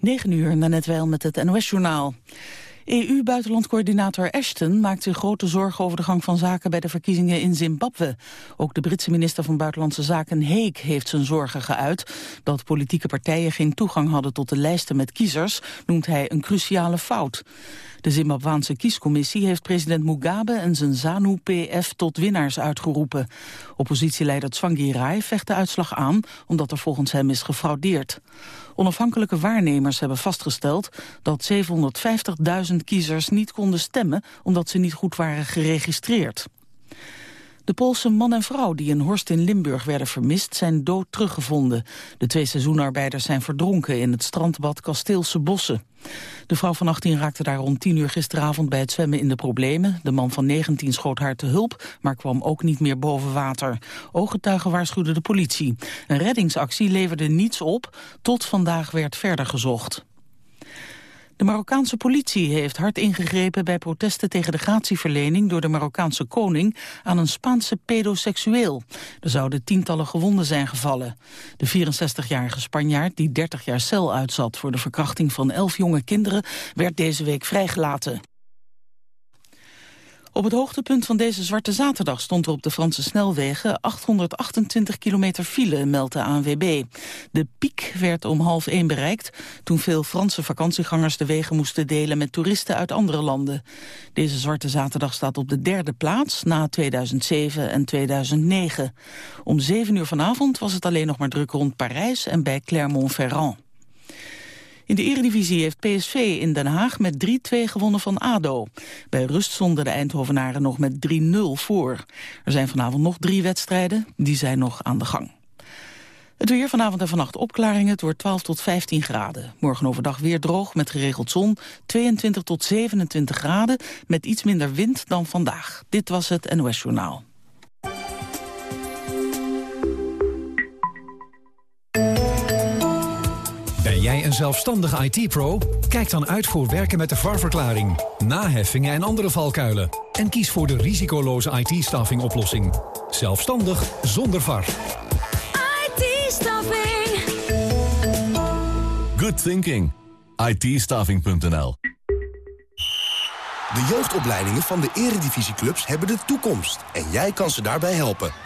9 uur, net wel met het NOS-journaal. EU-buitenlandcoördinator Ashton maakt zich grote zorgen over de gang van zaken bij de verkiezingen in Zimbabwe. Ook de Britse minister van Buitenlandse Zaken Heek heeft zijn zorgen geuit. Dat politieke partijen geen toegang hadden tot de lijsten met kiezers noemt hij een cruciale fout. De Zimbabwaanse kiescommissie heeft president Mugabe en zijn ZANU-PF tot winnaars uitgeroepen. Oppositieleider Tsvangirai vecht de uitslag aan omdat er volgens hem is gefraudeerd. Onafhankelijke waarnemers hebben vastgesteld dat 750.000 kiezers niet konden stemmen omdat ze niet goed waren geregistreerd. De Poolse man en vrouw die in Horst in Limburg werden vermist zijn dood teruggevonden. De twee seizoenarbeiders zijn verdronken in het strandbad Kasteelse Bossen. De vrouw van 18 raakte daar rond 10 uur gisteravond bij het zwemmen in de problemen. De man van 19 schoot haar te hulp, maar kwam ook niet meer boven water. Ooggetuigen waarschuwden de politie. Een reddingsactie leverde niets op. Tot vandaag werd verder gezocht. De Marokkaanse politie heeft hard ingegrepen bij protesten tegen de gratieverlening door de Marokkaanse koning aan een Spaanse pedoseksueel. Er zouden tientallen gewonden zijn gevallen. De 64-jarige Spanjaard, die 30 jaar cel uitzat voor de verkrachting van 11 jonge kinderen, werd deze week vrijgelaten. Op het hoogtepunt van deze Zwarte Zaterdag stond er op de Franse snelwegen 828 kilometer file, meldt de ANWB. De piek werd om half één bereikt toen veel Franse vakantiegangers de wegen moesten delen met toeristen uit andere landen. Deze Zwarte Zaterdag staat op de derde plaats na 2007 en 2009. Om zeven uur vanavond was het alleen nog maar druk rond Parijs en bij Clermont-Ferrand. In de eredivisie heeft PSV in Den Haag met 3-2 gewonnen van ADO. Bij rust stonden de Eindhovenaren nog met 3-0 voor. Er zijn vanavond nog drie wedstrijden, die zijn nog aan de gang. Het weer vanavond en vannacht opklaringen. Het wordt 12 tot 15 graden. Morgen overdag weer droog met geregeld zon. 22 tot 27 graden met iets minder wind dan vandaag. Dit was het NOS Journaal. Jij een zelfstandige IT-pro? Kijk dan uit voor werken met de VAR-verklaring, naheffingen en andere valkuilen. En kies voor de risicoloze IT-staffing oplossing. Zelfstandig zonder VAR. IT-staffing. Good thinking. it De jeugdopleidingen van de eredivisieclubs hebben de toekomst. En jij kan ze daarbij helpen.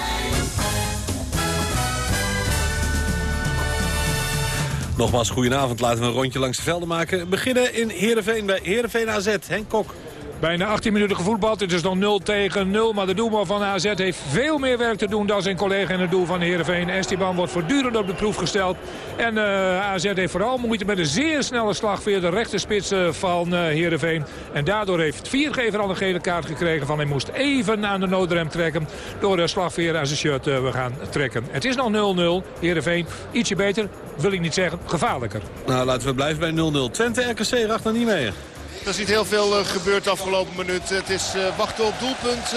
Nogmaals, goedenavond. Laten we een rondje langs de velden maken. Beginnen in Heerenveen bij Heerenveen AZ. Henk Kok. Bijna 18 minuten gevoetbald. Het is nog 0 tegen 0. Maar de doelman van AZ heeft veel meer werk te doen dan zijn collega in het doel van Heerenveen. Esteban wordt voortdurend op de proef gesteld. En uh, eh, AZ heeft vooral moeite met een zeer snelle slag via de rechterspits uh, van uh, Heerenveen. En daardoor heeft Viergever al een gele kaart gekregen van hij moest even aan de noodrem trekken. Door de slagveer aan zijn shirt we gaan trekken. Het is nog 0-0. Heerenveen ietsje beter, wil ik niet zeggen, gevaarlijker. Nou, laten we blijven bij 0-0. Twente RKC, Rachter niet meer. Er is niet heel veel uh, gebeurd de afgelopen minuut. Het is uh, wachten op doelpunt.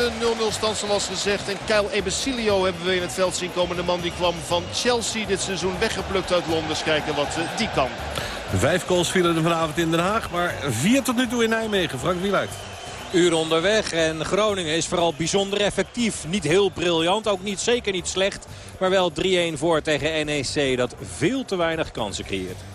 0-0 stand zoals gezegd. En Kyle Ebesilio hebben we in het veld zien komen. De man die kwam van Chelsea dit seizoen weggeplukt uit Londen. Dus kijken wat die kan. Vijf goals vielen er vanavond in Den Haag. Maar vier tot nu toe in Nijmegen. Frank Wieluid. Uur onderweg en Groningen is vooral bijzonder effectief. Niet heel briljant, ook niet, zeker niet slecht. Maar wel 3-1 voor tegen NEC dat veel te weinig kansen creëert.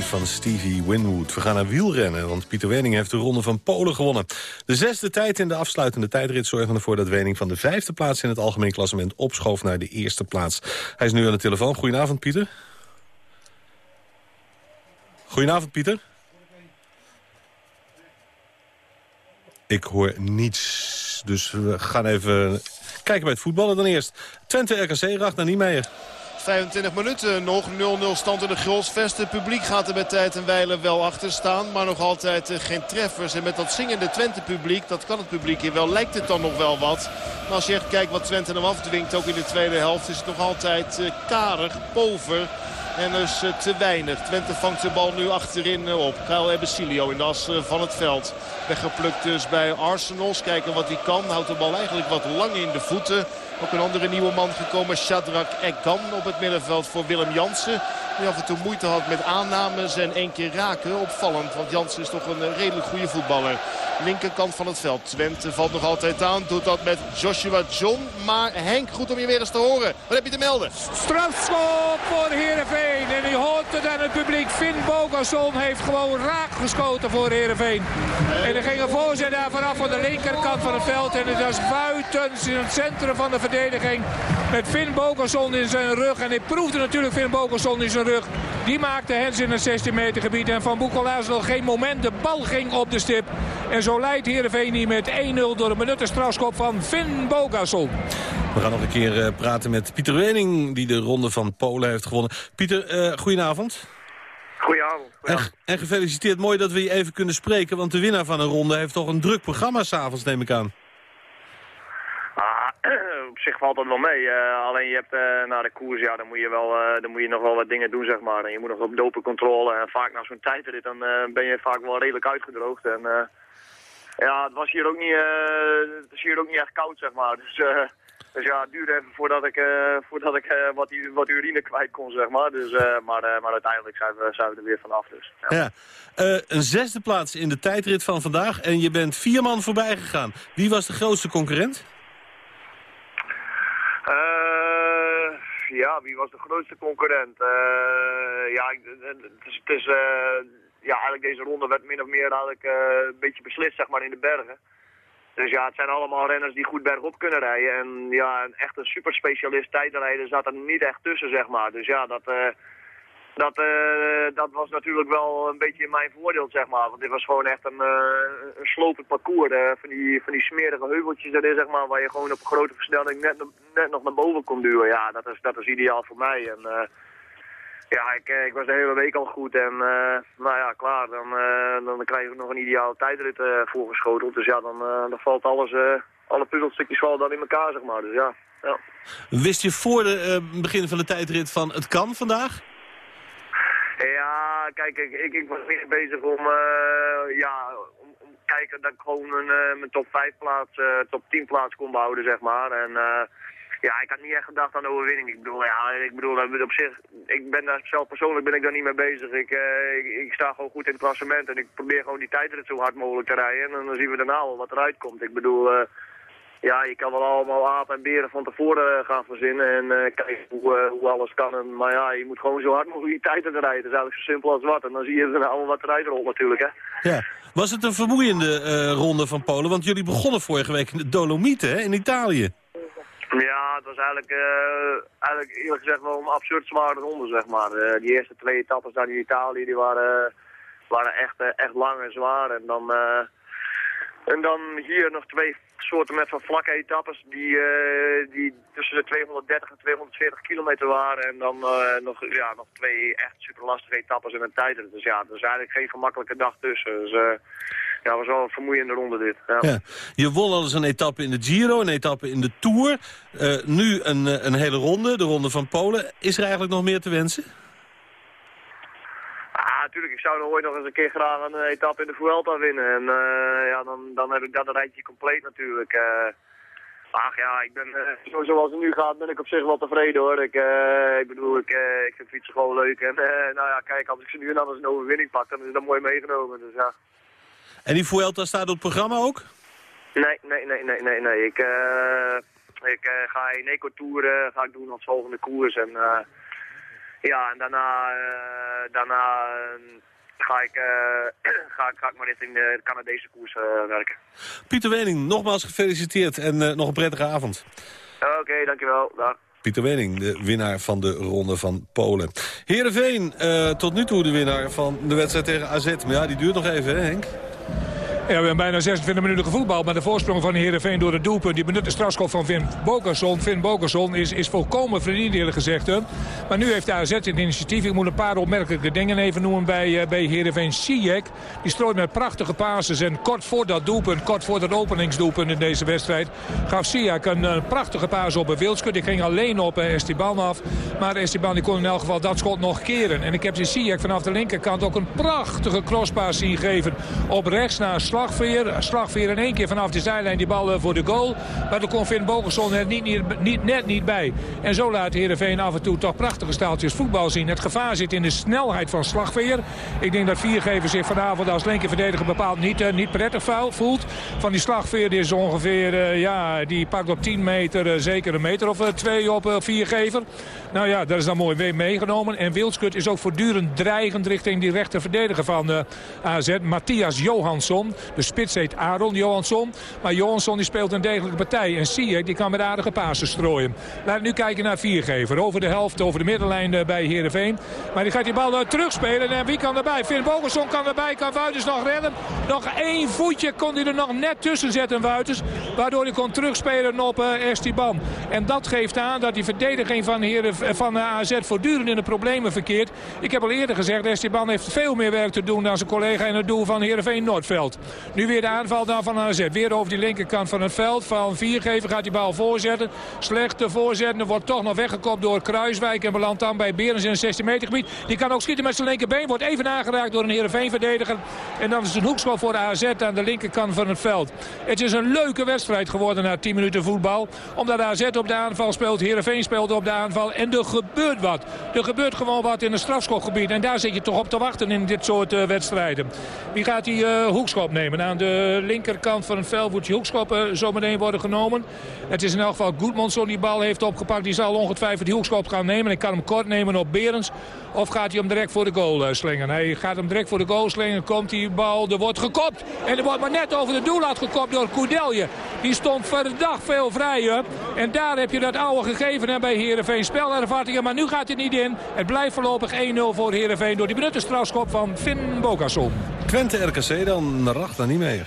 Van Stevie Winwood. We gaan naar wielrennen, want Pieter Wening heeft de Ronde van Polen gewonnen. De zesde tijd in de afsluitende tijdrit zorgde ervoor dat Wening van de vijfde plaats in het algemeen klassement opschoof naar de eerste plaats. Hij is nu aan de telefoon. Goedenavond, Pieter. Goedenavond, Pieter. Ik hoor niets, dus we gaan even kijken bij het voetballen dan eerst. Twente RKC, Ragnar Niemeyer. 25 minuten nog. 0-0 stand in de Grolsvest. Het publiek gaat er met tijd en wijle wel achter staan. Maar nog altijd eh, geen treffers. En met dat zingende Twente publiek, dat kan het publiek hier wel, lijkt het dan nog wel wat. Maar als je echt kijkt wat Twente hem afdwingt, ook in de tweede helft, is het nog altijd eh, karig, pover. En dus eh, te weinig. Twente vangt de bal nu achterin op. Kyle Ebesilio in de as van het veld. Weggeplukt dus bij Arsenals. Kijken wat hij kan. Houdt de bal eigenlijk wat lang in de voeten. Ook een andere nieuwe man gekomen. Shadrach Egan op het middenveld voor Willem Jansen. Die af en toe moeite had met aannames en één keer raken. Opvallend, want Jansen is toch een eh, redelijk goede voetballer. Linkerkant van het veld. Twente valt nog altijd aan. Doet dat met Joshua John. Maar Henk, goed om je weer eens te horen. Wat heb je te melden? Strafschop voor Heerenveen. En u hoort het aan het publiek. Finn Bogason heeft gewoon raak geschoten voor Heerenveen. En er ging een voorzet daar vanaf van de linkerkant van het veld. En het was buiten in het centrum van de verdediging. Met Finn Bogason in zijn rug. En ik proefde natuurlijk Finn Bogason in zijn rug. Die maakte Hens in het 16 meter gebied. En Van Boekel nog geen moment. De bal ging op de stip. En zo leidt Heerenveen hier met 1-0 door een benutte strafschop van Finn Bogason. We gaan nog een keer eh, praten met Pieter Wening, die de Ronde van Polen heeft gewonnen. Pieter, eh goedenavond. Goedenavond. En, en gefeliciteerd, mooi dat we je even kunnen spreken... want de winnaar van een ronde heeft toch een druk programma s'avonds, neem ik aan. Op zich valt dat wel mee. Eh, alleen je hebt eh, na de koers, ja, dan moet, je wel, eh, dan moet je nog wel wat dingen doen, zeg maar. En je moet nog op dopencontrole. En vaak na zo'n tijdrit, dan ben je vaak wel redelijk uitgedroogd. En ja, het was hier ook niet, het is hier ook niet echt koud, zeg maar. Dus, dus ja, het duurde even voordat ik, voordat ik wat, wat urine kwijt kon, zeg maar. Dus, maar, maar uiteindelijk zijn we, zijn we er weer vanaf, dus. Ja. Ja. Een zesde plaats in de tijdrit van vandaag en je bent vier man voorbij gegaan. Wie was de grootste concurrent? Eh, ja, wie was de grootste concurrent? Eh, ja, het is, het is eh, ja, eigenlijk deze ronde werd min of meer eigenlijk een beetje beslist zeg maar in de bergen. Dus ja, het zijn allemaal renners die goed bergop kunnen rijden. En ja, een echt een superspecialist tijdrijder zat er niet echt tussen, zeg maar. Dus ja, dat, dat, eh, dat was natuurlijk wel een beetje in mijn voordeel, zeg maar. Want dit was gewoon echt een, eh, een slopend parcours. eh, van, die, van die smerige heuveltjes erin, zeg maar, waar je gewoon op grote versnelling net, net nog naar boven kon duwen. Ja, dat is, dat is ideaal voor mij. En, ja, ik, ik was de hele week al goed en nou ja, klaar. Dan, dan krijg je nog een ideale tijdrit voorgeschoteld. Dus ja, dan, dan valt alles, alle puzzelstukjes vallen dan in elkaar, zeg maar. Dus ja, ja. Wist je voor het begin van de tijdrit van het kan vandaag? Ja, kijk, ik, ik, ik was meer bezig om, eh, ja, om, om kijken dat ik gewoon een, eh, mijn top 5 plaats, eh, top 10 plaats kon behouden, zeg maar. En ja, ik had niet echt gedacht aan overwinning. Ik bedoel, ja, ik bedoel, op zich, ik ben daar zelf persoonlijk ben ik daar niet mee bezig. Ik, ik, ik sta gewoon goed in het klassement en ik probeer gewoon die tijdrit zo hard mogelijk te rijden. En dan zien we daarna wel wat eruit komt. Ik bedoel, ja, je kan wel allemaal apen en beren van tevoren eh, gaan verzinnen en eh, kijken hoe, eh, hoe alles kan. En, maar ja, je moet gewoon zo hard mogelijk die tijd rijden. Het is eigenlijk zo simpel als wat. En dan zie je er allemaal wat eruit rolt natuurlijk, hè. Ja. Was het een vermoeiende eh, ronde van Polen? Want jullie begonnen vorige week in de Dolomieten hè, in Italië. Ja, het was eigenlijk, eigenlijk eerlijk gezegd wel een absurd zware ronde, zeg maar. Die eerste twee etappes daar in Italië, die waren, waren echt, echt lang en zwaar. En dan, En dan hier nog twee soorten met van vlakke etappes die, eh, die tussen de 230 en 240 kilometer waren. En dan eh, nog, ja, nog twee echt super lastige etappes in een tijdrit. Dus ja, er is eigenlijk geen gemakkelijke dag tussen. Dus eh ja, was wel een vermoeiende ronde dit. Ja. Je won al eens een etappe in de Giro, een etappe in de Tour. Nu een, een hele ronde, de ronde van Polen. Is er eigenlijk nog meer te wensen? Natuurlijk. Ik zou nog ooit nog eens een keer graag een eh, etappe in de Vuelta winnen. En eh, ja, dan, dan heb ik dat rijtje compleet natuurlijk. Eh, ach ja, ik ben, zo, zoals het nu gaat, ben ik op zich wel tevreden hoor. Ik, ik bedoel, ik, ik vind fietsen gewoon leuk. En nou ja, kijk, als ik ze nu en dan eens een overwinning pak, dan is dat mooi meegenomen. Dus ja. En die Vuelta staat op het programma ook? Nee, nee, nee, nee, nee, nee. Ik, ik ga in Eco-tour eh, ga ik doen als volgende koers. En ja, en daarna, eh, daarna eh, ga, ik, eh, ga, ga ik maar richting de Canadese koers werken. Pieter Wening, nogmaals gefeliciteerd en nog een prettige avond. Oké, dankjewel. Dag. Pieter Wening, de winnaar van de ronde van Polen. Heerenveen, eh tot nu toe de winnaar van de wedstrijd tegen AZ. Maar ja, die duurt nog even, hè Henk? We hebben bijna 26 minuten gevoetbald. Maar de voorsprong van Heerenveen door het doelpunt. Die benutte strafschop van Vin Bokerson. Vin Bokerson is, is volkomen verdiend eerlijk gezegd. Hè. Maar nu heeft de AZ het initiatief. Ik moet een paar opmerkelijke dingen even noemen bij, uh, bij Heerenveen. Sijek, die strooit met prachtige passes. En kort voor dat doelpunt, kort voor dat openingsdoelpunt in deze wedstrijd... gaf Sijek een uh, prachtige paas op een Wildskut. Die ging alleen op uh, Esteban af. Maar Esteban die kon in elk geval dat schot nog keren. En ik heb Sijek vanaf de linkerkant ook een prachtige crosspaas zien geven. Op rechts naar Slagveer. Slagveer in één keer vanaf de zijlijn die bal uh, voor de goal. Maar daar kon Vin Bogerson er niet, niet, net niet bij. En zo laat Heerenveen af en toe toch prachtige staaltjes voetbal zien. Het gevaar zit in de snelheid van Slagveer. Ik denk dat Viergever zich vanavond als linkerverdediger bepaald niet, uh, niet prettig voelt. Van die Slagveer die is ongeveer, uh, ja, die pakt op 10 meter zeker een meter of twee op Viergever. Nou ja, dat is dan mooi weer meegenomen. En Wildskut is ook voortdurend dreigend richting die rechterverdediger van AZ. Matthias Johansson. De spits heet Aaron Johansson. Maar Johansson die speelt een degelijke partij. En Sijek die kan met aardige pasen strooien. Laten we nu kijken naar Viergever. Over de helft, over de middenlijn bij Heerenveen. Maar die gaat die bal uh, terugspelen. En wie kan erbij? Finn Bogerson kan erbij. Kan Wuiters nog redden. Nog één voetje kon hij er nog net tussen zetten, Wuiters. Waardoor hij kon terugspelen op uh, Esteban. En dat geeft aan dat die verdediging van, Heeren, van AZ voortdurend in de problemen verkeert. Ik heb al eerder gezegd, Esteban heeft veel meer werk te doen dan zijn collega in het doel van Heerenveen Noordveld. Nu weer de aanval dan van AZ. Weer over die linkerkant van het veld. Van Viergever gaat die bal voorzetten. Slechte voorzetten. Wordt toch nog weggekopt door Kruiswijk. En belandt dan bij Berens in een 16 meter gebied. Die kan ook schieten met zijn linkerbeen. Wordt even aangeraakt door een Heerenveen-verdediger. En dan is het een hoekschop voor de AZ aan de linkerkant van het veld. Het is een leuke wedstrijd geworden na 10 minuten voetbal. Omdat AZ op de aanval speelt. Heerenveen speelt op de aanval. En er gebeurt wat. Er gebeurt gewoon wat in het strafschopgebied. En daar zit je toch op te wachten in dit soort uh, wedstrijden. Wie gaat die uh, hoekschop nemen? Aan de linkerkant van het veld wordt die hoekschop uh, zo meteen worden genomen. Het is in elk geval Goedmanson die bal heeft opgepakt. Die zal ongetwijfeld die hoekschop gaan nemen. Ik kan hem kort nemen op Berens. Of gaat hij hem direct voor de goal uh, slingen? Hij gaat hem direct voor de goal slingen. Komt die bal, er wordt gekopt. En er wordt maar net over de doellat gekopt door Koedelje. Die stond verdacht veel vrij. Hè? En daar heb je dat oude gegeven hè, bij Heerenveen. Spelervaringen, maar nu gaat het niet in. Het blijft voorlopig 1-0 voor Heerenveen door die benutte strafschop van Finn Bogasson. Twente RKC dan, Rachta niet meer.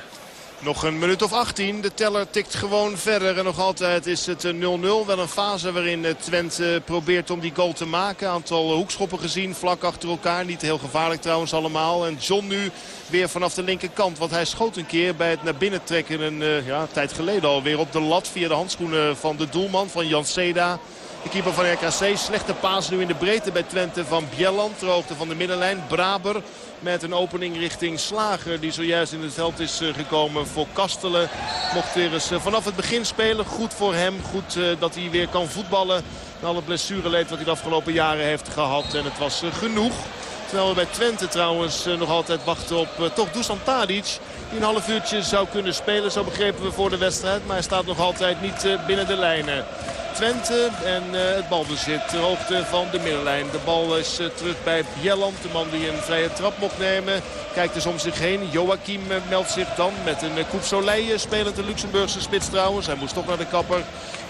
Nog een minuut of 18. De teller tikt gewoon verder. En nog altijd is het 0-0. Wel een fase waarin Twente probeert om die goal te maken. Aantal hoekschoppen gezien vlak achter elkaar. Niet heel gevaarlijk trouwens allemaal. En John nu weer vanaf de linkerkant. Want hij schoot een keer bij het naar binnen trekken. Een ja, tijd geleden alweer op de lat. Via de handschoenen van de doelman van Jan Seda. De keeper van RKC. Slechte paas nu in de breedte bij Twente van Bjelland. Ter hoogte van de middenlijn. Braber met een opening richting Slager. Die zojuist in het veld is gekomen voor Kastelen. Mocht weer eens vanaf het begin spelen. Goed voor hem. Goed dat hij weer kan voetballen. Na alle blessureleed wat hij de afgelopen jaren heeft gehad. En het was genoeg. Terwijl we bij Twente trouwens nog altijd wachten op toch Dusan Tadic. Die een half uurtje zou kunnen spelen. Zo begrepen we voor de wedstrijd. Maar hij staat nog altijd niet binnen de lijnen. Twente en uh, het balbezit ter hoogte van de middenlijn. De bal is uh, terug bij Bjelland, de man die een vrije trap mocht nemen. Kijkt dus om zich heen. Joachim uh, meldt zich dan met een Koep Soleil, spelend de Luxemburgse spits trouwens. Hij moest toch naar de kapper.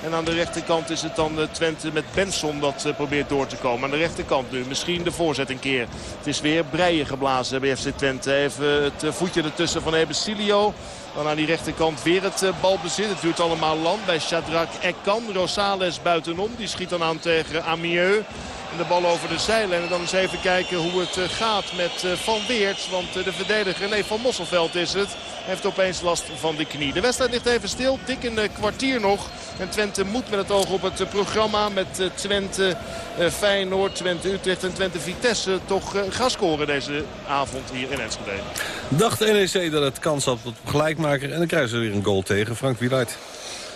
En aan de rechterkant is het dan Twente met Benson dat probeert door te komen. Aan de rechterkant nu. Misschien de voorzet een keer. Het is weer breien geblazen bij FC Twente. Even het voetje ertussen van Ebesilio. Dan aan die rechterkant weer het eh, balbezit. Het duurt allemaal lang bij Shadrach Ekkan. Rosales buitenom. Die schiet dan aan tegen Amieux. En de bal over de zijlijn. En dan eens even kijken hoe het eh, gaat met eh, Van Weert. Want eh, de verdediger, nee Van Mosselveld is het. Heeft opeens last van de knie. De wedstrijd ligt even stil. Dik een kwartier nog. En Twente moet met het oog op het programma. Met Twente, Feyenoord, Twente Utrecht en Twente Vitesse. Toch gaan scoren deze avond hier in Enschede. Dacht NEC dat het kans had op gelijkmaker. En dan krijgen ze weer een goal tegen. Frank Wieluid.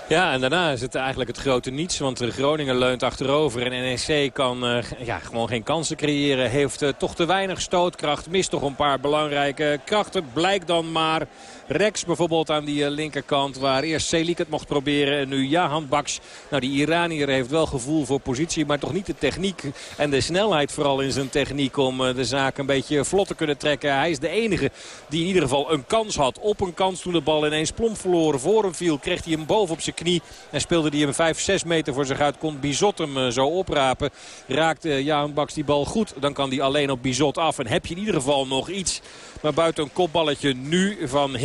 Ja, en daarna is het eigenlijk het grote niets. Want Groningen leunt achterover en NEC kan uh, ja, gewoon geen kansen creëren. Heeft uh, toch te weinig stootkracht. Mist toch een paar belangrijke krachten. Blijkt dan maar Rex bijvoorbeeld aan die uh, linkerkant. Waar eerst Selik het mocht proberen en nu Jahan Baks. Nou, die Iranier heeft wel gevoel voor positie. Maar toch niet de techniek en de snelheid vooral in zijn techniek. Om de zaak een beetje vlot te kunnen trekken. Hij is de enige die in ieder geval een kans had. Op een kans toen de bal ineens plomp verloren voor hem viel. Kreeg hij hem boven op zijn knie. En speelde hij hem 5, 6 meter voor zich uit. Kon Bizot hem eh, zo oprapen. Raakte eh, Jaan Baks die bal goed. Dan kan hij alleen op Bizot af. En heb je in ieder geval nog iets. Maar buiten een kopballetje nu van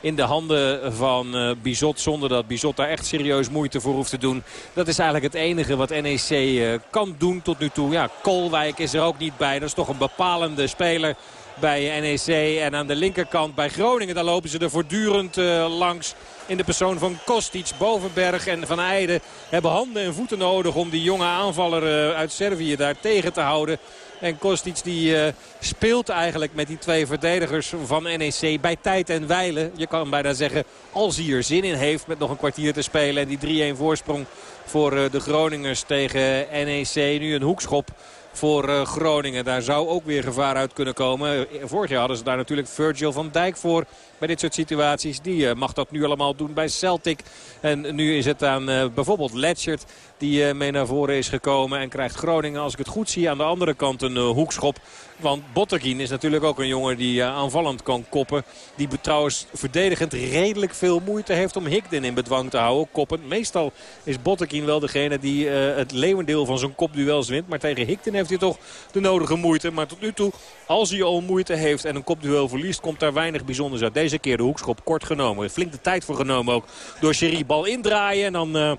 In de handen van uh, Bizot. Zonder dat Bizot daar echt serieus moeite voor hoeft te doen. Dat is eigenlijk het enige wat NEC uh, kan doen tot nu toe. Ja, Kolwijk is er ook niet bij. Dat is toch een bepalende speler bij NEC. En aan de linkerkant bij Groningen, daar lopen ze er voortdurend uh, langs. In de persoon van Kostic, Bovenberg en Van Eijden hebben handen en voeten nodig om die jonge aanvaller uit Servië daar tegen te houden. En Kostic die uh, speelt eigenlijk met die twee verdedigers van NEC bij tijd en wijlen. Je kan bijna zeggen als hij er zin in heeft met nog een kwartier te spelen. En die 3-1 voorsprong voor uh, de Groningers tegen NEC. Nu een hoekschop voor uh, Groningen. Daar zou ook weer gevaar uit kunnen komen. Vorig jaar hadden ze daar natuurlijk Virgil van Dijk voor bij dit soort situaties. Die mag dat nu allemaal doen bij Celtic. En nu is het aan bijvoorbeeld Letchert die uh, mee naar voren is gekomen. En krijgt Groningen, als ik het goed zie, aan de andere kant een hoekschop. Want Bottergien is natuurlijk ook een jongen die aanvallend kan koppen. Die trouwens verdedigend redelijk veel moeite heeft om Higden in bedwang te houden. Koppen. Meestal is Bottergien wel degene die het leeuwendeel van zijn kopduels wint. Maar tegen Higden heeft hij toch de nodige moeite. Maar tot nu toe, als hij al moeite heeft en een kopduel verliest, komt daar weinig bijzonders uit. Deze keer de hoekschop kort genomen. Flink de tijd voor genomen ook door Sherry. Bal indraaien en dan... Uh,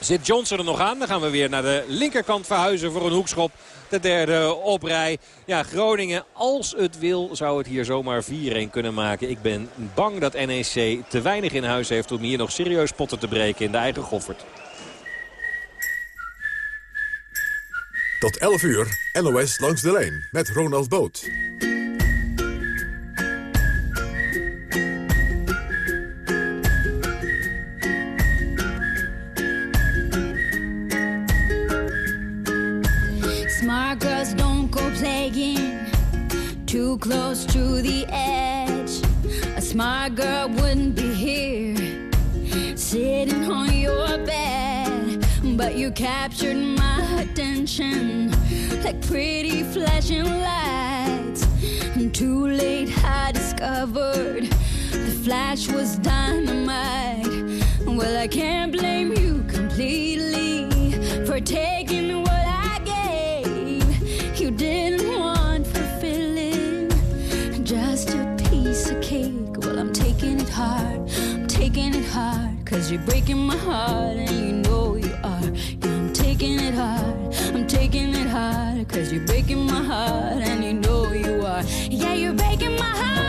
Zit Johnson er nog aan? Dan gaan we weer naar de linkerkant verhuizen voor een hoekschop. De derde oprij. Ja, Groningen, als het wil, zou het hier zomaar 4-1 kunnen maken. Ik ben bang dat NEC te weinig in huis heeft om hier nog serieus potten te breken in de eigen goffert. Tot 11 uur, NOS langs de lijn met Ronald Boot. Too close to the edge. A smart girl wouldn't be here, sitting on your bed. But you captured my attention like pretty flashing lights. And too late, I discovered the flash was dynamite. Well, I can't blame you completely for taking hard, I'm taking it hard, cause you're breaking my heart, and you know you are. Yeah, I'm taking it hard, I'm taking it hard, cause you're breaking my heart, and you know you are. Yeah, you're breaking my heart,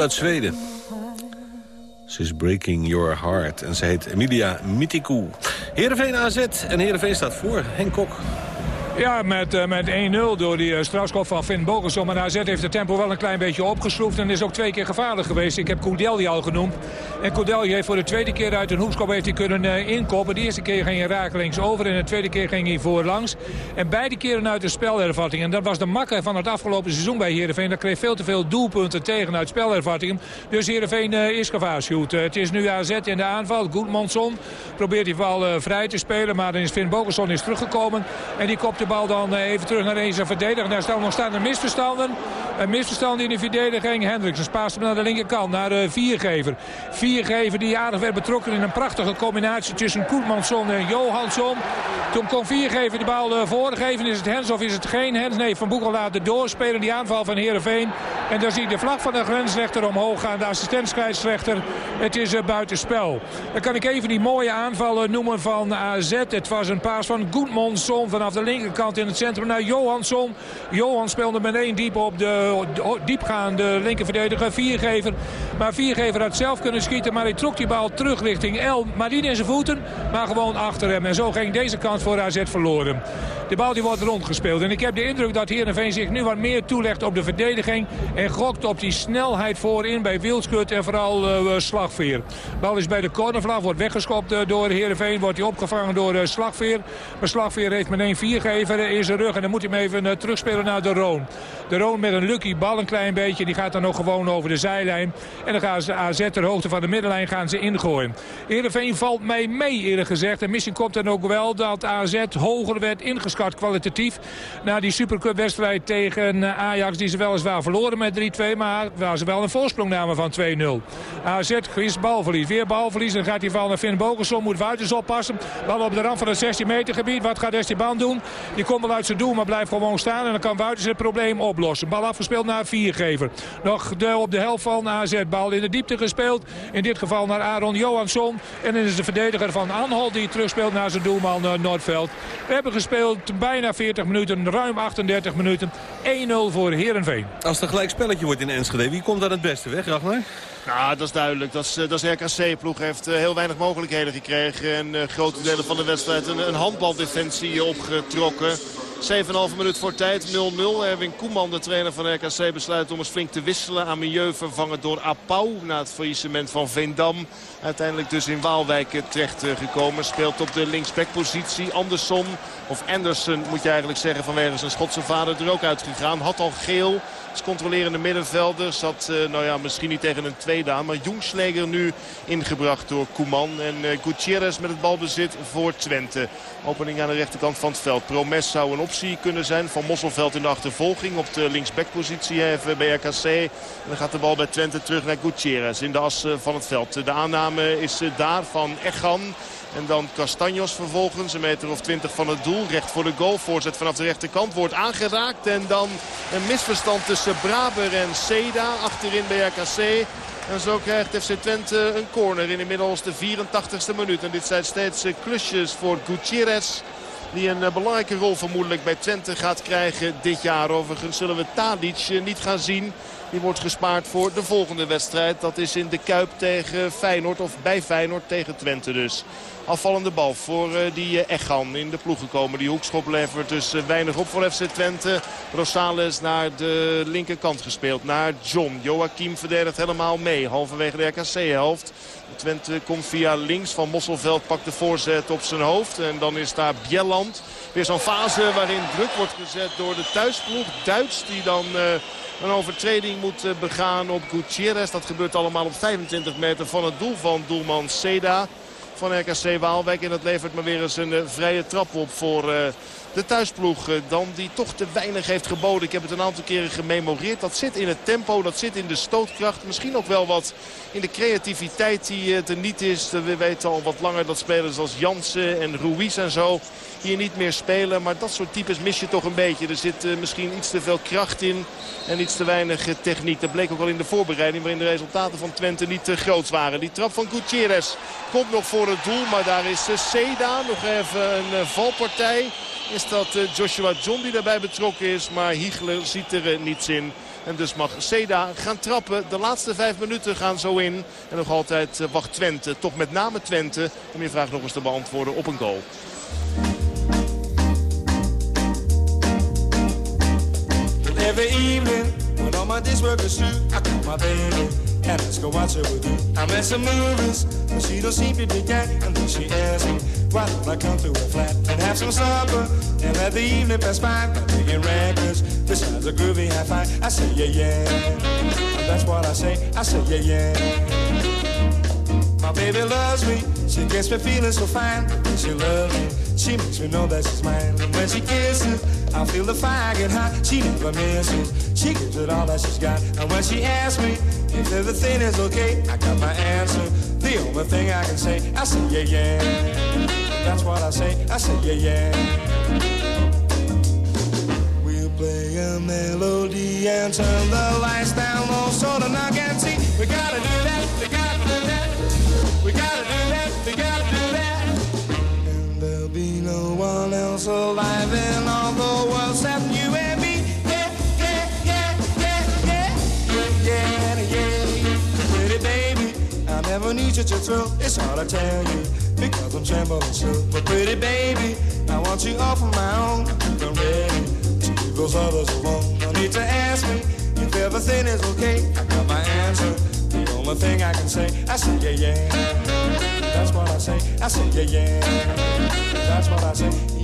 uit Zweden. Ze is Breaking Your Heart. En ze heet Emilia Mitikou. Heerenveen AZ. En Heerenveen staat voor. Henk Kok. Ja, met, eh, met 1-0 door die uh, strafschop van Finn Bogerson. Maar AZ heeft het tempo wel een klein beetje opgeschroefd. En is ook twee keer gevaarlijk geweest. Ik heb Koudelje al genoemd. En Koudelje heeft voor de tweede keer uit een hoekschop heeft hij kunnen uh, inkoppen. De eerste keer ging hij raak links over. En de tweede keer ging hij voorlangs. En beide keren uit de spelervatting. En dat was de makker van het afgelopen seizoen bij Heerenveen. Dat kreeg veel te veel doelpunten tegen uit spelervattingen. Dus Heerenveen is gewaarschuwd. het is nu AZ in de aanval. Goedmanson probeert die bal vrij te spelen. Maar dan is Finn Bogerson is teruggekomen. En die kopt de bal dan eh, even terug naar deze verdediger. Daar staan nog staan er misverstanden. Een misverstand in de verdediging. Hendricks paast hem naar de linkerkant, naar de Viergever. Viergever die aardig werd betrokken in een prachtige combinatie tussen Koetmansson en Johansson. Toen kon Viergever de bal eh, voorgeven. Is het Hens of is het geen Hens? Nee, Van Boekel laat doorspelen. Die aanval van Heerenveen. En dan zie je de vlag van de grensrechter omhoog gaan. De assistentscheidsrechter. Het is uh, buitenspel. Dan kan ik even die mooie aanvallen noemen van AZ. Het was een paas van Goedmansson vanaf de linkerkant in het centrum naar Johansson. Johan speelde meteen diep op de diepgaande linkerverdediger Viergever. Maar Viergever had zelf kunnen schieten. Maar hij trok die bal terug richting El. Maar niet in zijn voeten, maar gewoon achter hem. En zo ging deze kans voor AZ verloren. De bal die wordt rondgespeeld. En ik heb de indruk dat Heerenveen zich nu wat meer toelegt op de verdediging. En gokt op die snelheid voorin bij Wildskut en vooral uh, Slagveer. De bal is bij de cornervlag, wordt weggeschopt uh, door Heerenveen. Wordt hij opgevangen door uh, Slagveer. Maar Slagveer heeft meteen Viergever in zijn rug. En dan moet hij hem even terugspelen naar de Roon. De Roon met een lucky bal een klein beetje. Die gaat dan nog gewoon over de zijlijn. En dan gaan ze AZ ter hoogte van de middenlijn gaan ze ingooien. Heerenveen valt mij mee eerlijk gezegd. En misschien komt dan ook wel dat AZ hoger werd ingeschat kwalitatief. Na die Supercup wedstrijd tegen eh, Ajax die ze weliswaar verloren met 3-2. Maar waar ze wel een voorsprong namen van 2-0. AZ is balverlies. Weer balverlies. Dan gaat die val naar Finn Bogerson. Moet Wuitens oppassen. Bal op de rand van het 16 meter gebied. Wat gaat Esteban doen? Die komt wel uit zijn doel maar blijft gewoon staan. En dan kan Wuitens het probleem oplossen. Bal afgespeeld naar Viergever. Nog de, op de helft van AZ. Bal in de diepte gespeeld. Dit geval naar Aaron Johansson. En dan is de verdediger van Anhol die terugspeelt naar zijn doelman uh, Noordveld. We hebben gespeeld bijna 40 minuten, ruim 38 minuten. 1-0 voor Herenveen. Als het een gelijk spelletje wordt in Enschede, wie komt dan het beste weg, Ragnar? Nou, dat is duidelijk. Dat is, eh, dat is RKC. Ploeg heeft uh, heel weinig mogelijkheden gekregen. En uh, grote delen van de wedstrijd een, een handbaldefensie opgetrokken. 7,5 minuut voor tijd, 0-0. Erwin Koeman, de trainer van RKC, besluit om eens flink te wisselen. Aan milieu vervangen door Apau na het faillissement van Veendam. Uiteindelijk dus in Waalwijk terecht gekomen. Speelt op de linksbackpositie. Anderson, of Anderson moet je eigenlijk zeggen vanwege zijn Schotse vader er ook uitgegaan. Had al geel. Als controlerende middenvelder zat uh, nou ja, misschien niet tegen een tweede aan. Maar Jongsleger nu ingebracht door Koeman. En uh, Gutierrez met het balbezit voor Twente. Opening aan de rechterkant van het veld. Promes zou een optie kunnen zijn. Van Mosselveld in de achtervolging op de linksbackpositie even bij RKC. En dan gaat de bal bij Twente terug naar Gutierrez in de as van het veld. De aanname is daar van Echan. En dan Castanjos vervolgens, een meter of twintig van het doel. Recht voor de goal, voorzet vanaf de rechterkant, wordt aangeraakt. En dan een misverstand tussen Braber en Seda achterin bij RKC. En zo krijgt FC Twente een corner in inmiddels de 84ste minuut. En dit zijn steeds klusjes voor Gutierrez. Die een belangrijke rol vermoedelijk bij Twente gaat krijgen dit jaar. Overigens zullen we Tadic niet gaan zien. Die wordt gespaard voor de volgende wedstrijd. Dat is in de Kuip tegen Feyenoord of bij Feyenoord tegen Twente dus. Afvallende bal voor die Echan in de ploeg gekomen. Die hoekschop levert dus weinig op voor FC Twente. Rosales naar de linkerkant gespeeld. Naar John. Joachim verdedigt helemaal mee. Halverwege de RKC-helft. Twente komt via links. Van Mosselveld pakt de voorzet op zijn hoofd. En dan is daar Bjelland. Weer zo'n fase waarin druk wordt gezet door de thuisploeg. Duits die dan... Uh, een overtreding moet begaan op Gutierrez. Dat gebeurt allemaal op 25 meter van het doel van doelman Seda van RKC Waalwijk. En dat levert maar weer eens een vrije trap op voor de thuisploeg. Dan die toch te weinig heeft geboden. Ik heb het een aantal keren gememoreerd. Dat zit in het tempo, dat zit in de stootkracht. Misschien ook wel wat in de creativiteit die er niet is. We weten al wat langer dat spelers als Jansen en Ruiz en zo hier niet meer spelen. Maar dat soort types mis je toch een beetje. Er zit uh, misschien iets te veel kracht in en iets te weinig uh, techniek. Dat bleek ook al in de voorbereiding waarin de resultaten van Twente niet te uh, groot waren. Die trap van Gutierrez komt nog voor het doel. Maar daar is Seda nog even een valpartij. Is dat eh, Joshua John die daarbij betrokken is. Maar Hiegler ziet er eh, niets in. En dus mag Seda gaan trappen. De laatste vijf minuten gaan zo in. En nog altijd eh, wacht Twente. Toch met name Twente. Om je vraag nog eens te beantwoorden op een goal. Days work is through, I call my baby and let's go watch her with you. I'm at some movies, but she don't seem to be getting. And then she asks me, why don't I come to her flat and have some supper and let the evening pass by? Picking records, besides a groovy high five. I say yeah yeah, and that's what I say. I say yeah yeah. My baby loves me, she gets me feeling so fine. She loves me, she makes me know that she's mine. And when she kisses, I feel the fire get hot. She never misses, she gives it all that she's got. And when she asks me if everything is okay, I got my answer. The only thing I can say, I say yeah yeah. That's what I say, I say yeah yeah. We'll play a melody and turn the lights down low so the knock and see. We gotta do that, we gotta do that. We gotta do that, we gotta do that. And there'll be no one else alive in all the need you to thrill. It's hard to tell you because I'm trembling still. But pretty baby, I want you all for my own. I'm ready to leave those others alone. No need to ask me if everything is okay. I got my answer. The only thing I can say, I say yeah yeah. That's what I say. I say yeah yeah. That's what I say.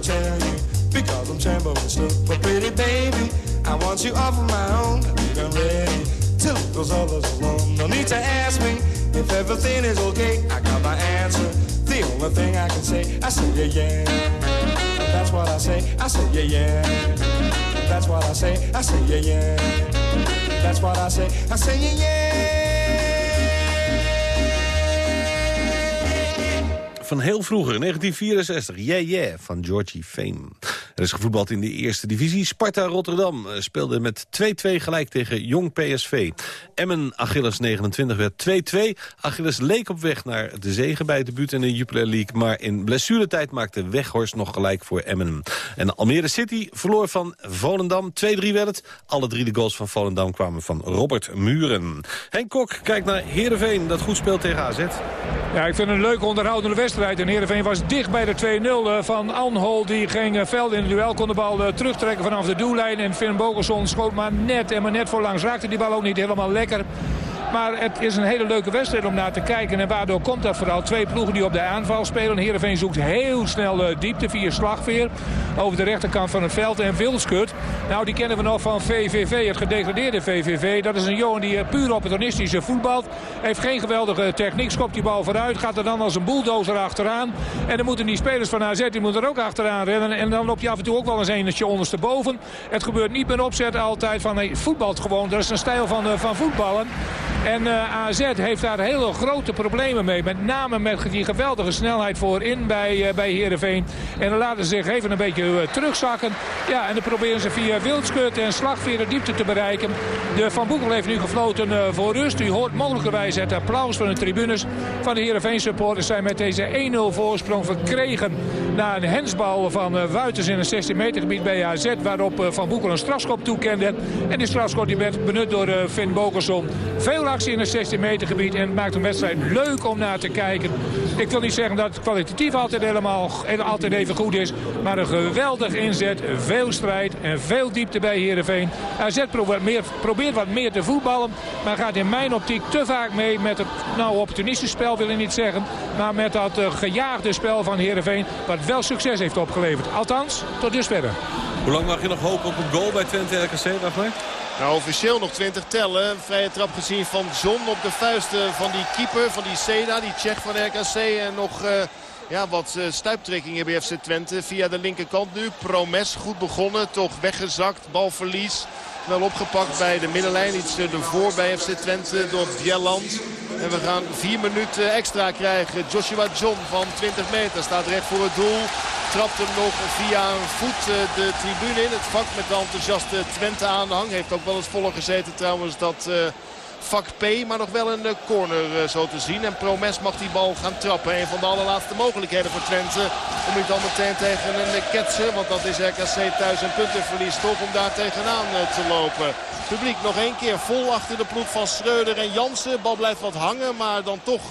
To tell you because I'm trembling. But pretty baby, I want you all for my own. I think I'm ready to leave those others alone. No need to ask me if everything is okay. I got my answer. The only thing I can say, I say yeah yeah. That's what I say. I say yeah yeah. That's what I say. I say yeah yeah. That's what I say. I say yeah yeah. Van heel vroeger, 1964, Yeah Yeah, van Georgie Fame. Er is gevoetbald in de eerste divisie. Sparta Rotterdam eh, speelde met 2-2 gelijk tegen Jong PSV. Emmen Achilles 29 werd 2-2. Achilles leek op weg naar de zegen bij het debuut in de Jupiler League... maar in blessuretijd maakte Weghorst nog gelijk voor Emmen. En Almere City verloor van Volendam. 2-3 werd. Alle drie de goals van Volendam kwamen van Robert Muren. Henk Kok kijkt naar Heerenveen, dat goed speelt tegen AZ. Ja, ik vind het een leuke onderhoudende wedstrijd. En Heerenveen was dicht bij de 2-0 van Anhol. Die ging eh, veld in het duel, kon de bal eh, terugtrekken vanaf de doellijn. En Finn Bogelson schoot maar net en maar net voorlangs. Raakte die bal ook niet helemaal lekker. Maar het is een hele leuke wedstrijd om naar te kijken. En waardoor komt dat vooral? Twee ploegen die op de aanval spelen. Heerenveen zoekt heel snel uh, diepte via slagveer. Over de rechterkant van het veld. En Wilskut, nou die kennen we nog van VVV, het gedegradeerde VVV. Dat is een jongen die uh, puur opportunistisch voetbalt. Heeft geen geweldige techniek, schopt die bal vooruit. Gaat er dan als een bulldozer achteraan. En dan moeten die spelers van AZ die moeten er ook achteraan rennen. En dan loop je af en toe ook wel eens een ondersteboven. Het gebeurt niet met opzet altijd van hey, voetbalt gewoon. Dat is een stijl van, van voetballen. En uh, AZ heeft daar hele grote problemen mee. Met name met die geweldige snelheid voorin bij, uh, bij Heerenveen. En dan laten ze zich even een beetje uh, terugzakken. Ja, en dan proberen ze via wildskut en slagveer de diepte te bereiken. De Van Boekel heeft nu gefloten voor rust. U hoort mogelijkerwijs het applaus van de tribunes van de Heerenveen supporters. Zijn met deze 1-0 voorsprong verkregen. Na een hensbal van Wuiters in een 16 meter gebied bij AZ. Waarop Van Boekel een strafschop toekende. En die strafschop die werd benut door Finn Bokerson. Veel actie in het 16 meter gebied. En maakt een wedstrijd leuk om naar te kijken. Ik wil niet zeggen dat het kwalitatief altijd helemaal altijd even goed is. Maar een geweldig inzet, veel strijd en veel diepte bij Heerenveen. AZ probeert, meer, probeert wat meer te voetballen. Maar gaat in mijn optiek te vaak mee met het nou, opportunistisch spel wil ik niet zeggen. Maar met dat uh, gejaagde spel van Heerenveen. Wat wel succes heeft opgeleverd. Althans, tot dusver. Hoe lang mag je nog hopen op een goal bij Twente RKC, Dagmar? Nou, officieel nog 20 tellen. Vrije trap gezien van John op de vuisten van die keeper, van die Seda, die Tsjech van RKC. En nog... Uh, ja, wat uh, stuiptrekkingen bij FC Twente. Via de linkerkant nu. Promes goed begonnen. Toch weggezakt. Balverlies. Wel opgepakt bij de middenlijn. Iets ervoor bij FC Twente door Bjelland. En we gaan vier minuten extra krijgen. Joshua John van 20 meter staat recht voor het doel. Trapt hem nog via een voet de tribune in. Het vak met de enthousiaste Twente aanhang. Heeft ook wel eens voller gezeten trouwens dat... Uh, vak P. Maar nog wel een corner uh, zo te zien. En Promes mag die bal gaan trappen. Een van de allerlaatste mogelijkheden voor Twente. Om niet dan meteen tegen een ketsen. Want dat is RKC thuis een puntenverlies toch om daar tegenaan te lopen. Publiek nog één keer vol achter de ploeg van Schreuder en Jansen. Bal blijft wat hangen. Maar dan toch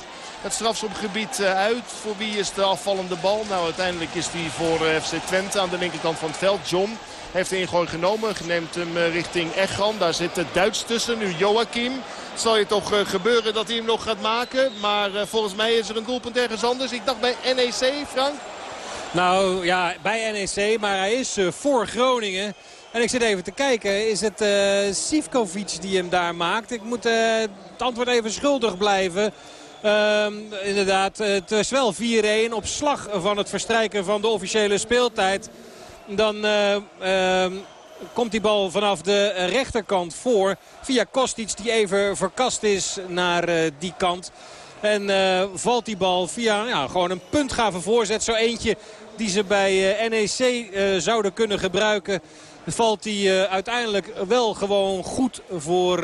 het strafschopgebied uit. Voor wie is de afvallende bal? Nou, uiteindelijk is die voor FC Twente aan de linkerkant van het veld. John heeft de ingooi genomen. Neemt hem richting Echan. Daar zit de Duits tussen. Nu Joachim. Zal je toch gebeuren dat hij hem nog gaat maken. Maar volgens mij is er een doelpunt ergens anders. Ik dacht bij NEC, Frank. Nou ja, bij NEC. Maar hij is voor Groningen. En ik zit even te kijken. Is het uh, Sivkovic die hem daar maakt? Ik moet het antwoord even schuldig blijven. Uh, inderdaad, het is wel 4-1 op slag van het verstrijken van de officiële speeltijd. Dan komt die bal vanaf de rechterkant voor. Via Kostic die even verkast is naar uh, die kant. En uh, valt die bal via ja, gewoon een puntgave voorzet. Zo eentje die ze bij uh, NEC zouden kunnen gebruiken. Valt die uiteindelijk wel gewoon goed voor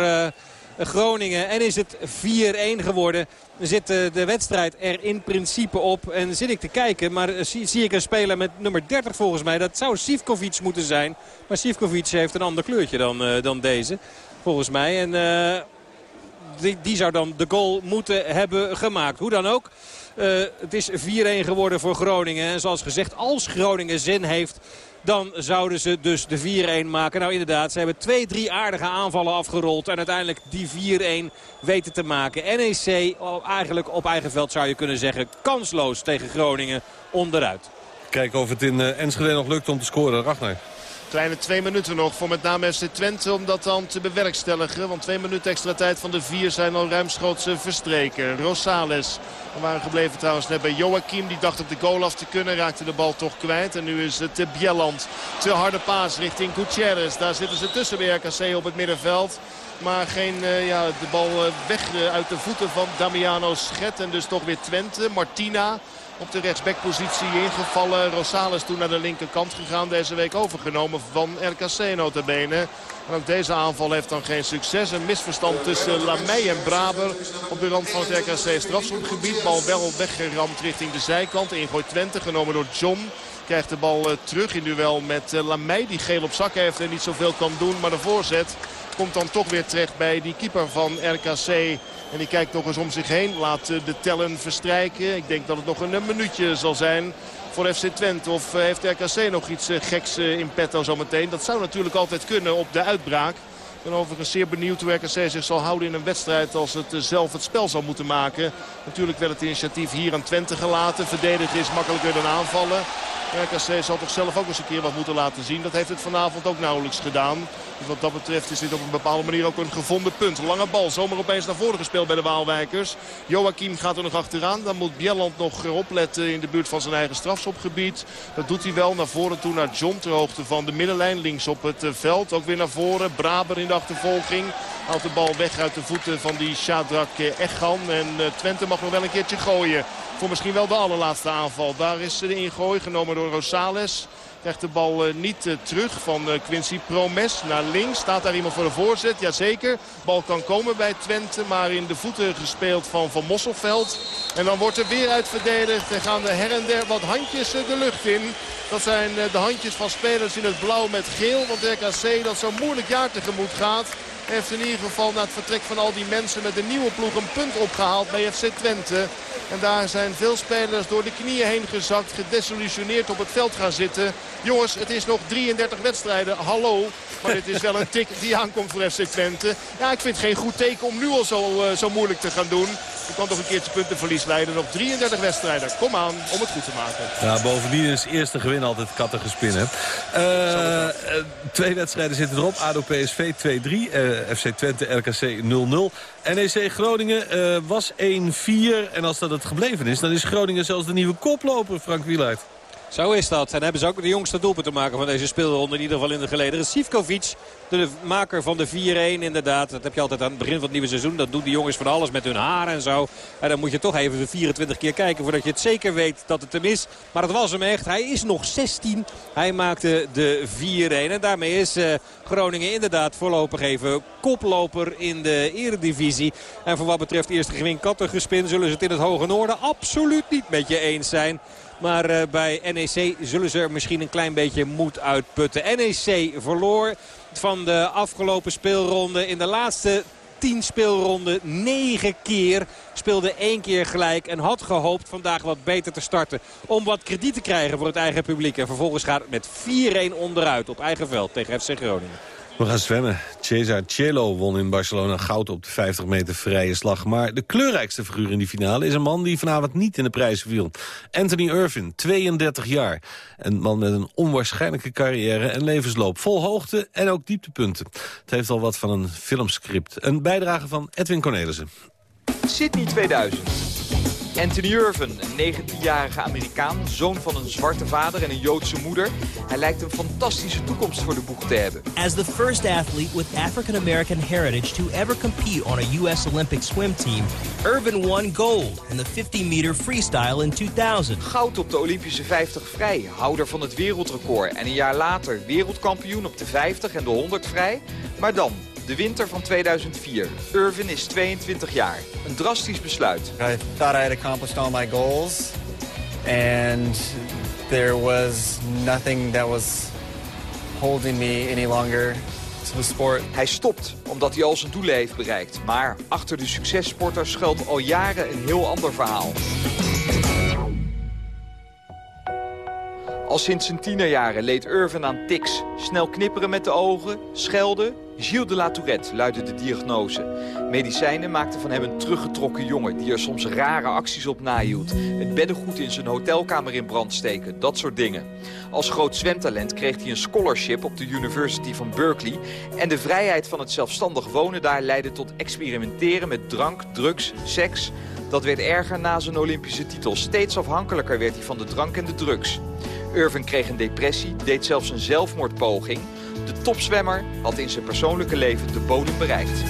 Groningen. En is het 4-1 geworden. Zit de wedstrijd er in principe op. En zit ik te kijken. Maar zie, zie ik een speler met nummer 30 volgens mij. Dat zou Sivkovic moeten zijn. Maar Sivkovic heeft een ander kleurtje dan, uh, dan deze. Volgens mij. En die, die zou dan de goal moeten hebben gemaakt. Hoe dan ook. Het is 4-1 geworden voor Groningen. En zoals gezegd, als Groningen zin heeft dan zouden ze dus de 4-1 maken. Nou inderdaad, ze hebben twee, drie aardige aanvallen afgerold. En uiteindelijk die 4-1 weten te maken. NEC eigenlijk op eigen veld zou je kunnen zeggen kansloos tegen Groningen onderuit. Kijken of het in Enschede nog lukt om te scoren. Ragnar. Kleine twee minuten nog voor met name FC Twente om dat dan te bewerkstelligen. Want twee minuten extra tijd van de vier zijn al ruimschoots verstreken. Rosales. We waren gebleven trouwens net bij Joachim. Die dacht op de goal af te kunnen. Raakte de bal toch kwijt. En nu is het Bjelland. Te harde paas richting Gutierrez. Daar zitten ze tussen bij RKC op het middenveld. Maar geen, uh, ja, de bal weg uit de voeten van Damiano Schet. En dus toch weer Twente. Martina op de rechtsbackpositie ingevallen. Rosales toen naar de linkerkant gegaan. Deze week overgenomen van RKC notabene. En ook deze aanval heeft dan geen succes. Een misverstand tussen Lamey en Braber op de rand van het RKC strafschopgebied. Bal wel weggeramd richting de zijkant. Ingooi Twente genomen door John. Krijgt de bal terug in duel met Lamey. Die geel op zak heeft en niet zoveel kan doen. Maar de voorzet komt dan toch weer terecht bij die keeper van RKC. En die kijkt nog eens om zich heen. Laat de tellen verstrijken. Ik denk dat het nog een minuutje zal zijn voor FC Twente. Of heeft RKC nog iets geks in petto zometeen? Dat zou natuurlijk altijd kunnen op de uitbraak. Ik ben overigens zeer benieuwd hoe RKC zich zal houden in een wedstrijd als het zelf het spel zal moeten maken. Natuurlijk werd het initiatief hier aan Twente gelaten. Verdedigen is makkelijker dan aanvallen. RKC zal toch zelf ook eens een keer wat moeten laten zien. Dat heeft het vanavond ook nauwelijks gedaan. Dus wat dat betreft is dit op een bepaalde manier ook een gevonden punt. Lange bal, zomaar opeens naar voren gespeeld bij de Waalwijkers. Joachim gaat er nog achteraan. Dan moet Bjelland nog opletten in de buurt van zijn eigen strafschopgebied. Dat doet hij wel naar voren toe naar John ter hoogte van de middenlijn. Links op het veld. Ook weer naar voren. Braber in de achtervolging. Haalt de bal weg uit de voeten van die Shadrach Echan. En Twente mag nog wel een keertje gooien. Voor misschien wel de allerlaatste aanval. Daar is de ingooi genomen door Rosales. Krijgt de bal uh, niet uh, terug van Quincy Promes naar links. Staat daar iemand voor de voorzet? Jazeker. Bal kan komen bij Twente. Maar in de voeten gespeeld van Van Mosselveld. En dan wordt er weer uitverdedigd. En gaan er her en der wat handjes de lucht in. Dat zijn de handjes van spelers in het blauw met geel. Want RKC dat zo'n moeilijk jaar tegemoet gaat. heeft in ieder geval na het vertrek van al die mensen met de nieuwe ploeg een punt opgehaald bij FC Twente. En daar zijn veel spelers door de knieën heen gezakt, gedesillusioneerd op het veld gaan zitten. Jongens, het is nog 33 wedstrijden. Hallo. Maar dit is wel een tik die aankomt voor FC Twente. Ja, ik vind het geen goed teken om nu al zo, uh, zo moeilijk te gaan doen. Je kan toch een keertje puntenverlies leiden. Nog 33 wedstrijden. Kom aan om het goed te maken. Ja, bovendien is eerste gewin altijd katten gespinnen. Uh, twee wedstrijden zitten erop. ADO PSV 2-3. Uh, FC Twente RKC 0-0. NEC Groningen was 1-4. En als dat het gebleven is, dan is Groningen zelfs de nieuwe koploper, Frank Wielaert. Zo is dat. En hebben ze ook de jongste doelpunt te maken van deze speelronde. In ieder geval in de geleden. Sivkovic, de maker van de 4-1 inderdaad. Dat heb je altijd aan het begin van het nieuwe seizoen. Dat doen die jongens van alles met hun haar en zo. En dan moet je toch even de 24 keer kijken voordat je het zeker weet dat het hem is. Maar het was hem echt. Hij is nog 16. Hij maakte de 4-1. En daarmee is uh, Groningen inderdaad voorlopig even koploper in de eredivisie. En voor wat betreft eerste gewin kattengespin zullen ze het in het hoge noorden absoluut niet met je eens zijn. Maar uh, bij NEC zullen ze er misschien een klein beetje moed uitputten. NEC verloor van de afgelopen speelronde in de laatste 10 speelronden 9 keer. Speelde één keer gelijk en had gehoopt vandaag wat beter te starten. Om wat krediet te krijgen voor het eigen publiek. En vervolgens gaat het met 4-1 onderuit op eigen veld tegen FC Groningen. We gaan zwemmen. Cesar Cielo won in Barcelona goud op de 50 meter vrije slag. Maar de kleurrijkste figuur in die finale is een man die vanavond niet in de prijzen viel. Anthony Irvin, 32 jaar. Een man met een onwaarschijnlijke carrière en levensloop. Vol hoogte en ook dieptepunten. Het heeft al wat van een filmscript. Een bijdrage van Edwin Cornelissen. Sydney 2000. Anthony Irvin, een 19-jarige Amerikaan, zoon van een zwarte vader en een Joodse moeder. Hij lijkt een fantastische toekomst voor de boeg te hebben. As the first athlete with African American heritage to ever compete on a US Olympic swim team, Irvin won gold in the 50-meter freestyle in 2000. Goud op de Olympische 50 vrij, houder van het wereldrecord. En een jaar later wereldkampioen op de 50 en de 100 vrij. Maar dan, de winter van 2004. Irvin is 22 jaar. Een drastisch besluit. I thought I had accomplished all my goals. And there was nothing that was holding me any longer to the sport. Hij stopt omdat hij al zijn doelen heeft bereikt. Maar achter de successporter schuilt al jaren een heel ander verhaal. Al sinds zijn tienerjaren leed Irvin aan tics. Snel knipperen met de ogen, schelden. Gilles de la Tourette luidde de diagnose. Medicijnen maakten van hem een teruggetrokken jongen... die er soms rare acties op nahield. Het beddengoed in zijn hotelkamer in brand steken, dat soort dingen. Als groot zwemtalent kreeg hij een scholarship op de University van Berkeley... en de vrijheid van het zelfstandig wonen daar leidde tot experimenteren met drank, drugs, seks... Dat werd erger na zijn Olympische titel. Steeds afhankelijker werd hij van de drank en de drugs. Irvin kreeg een depressie, deed zelfs een zelfmoordpoging. De topzwemmer had in zijn persoonlijke leven de bodem bereikt.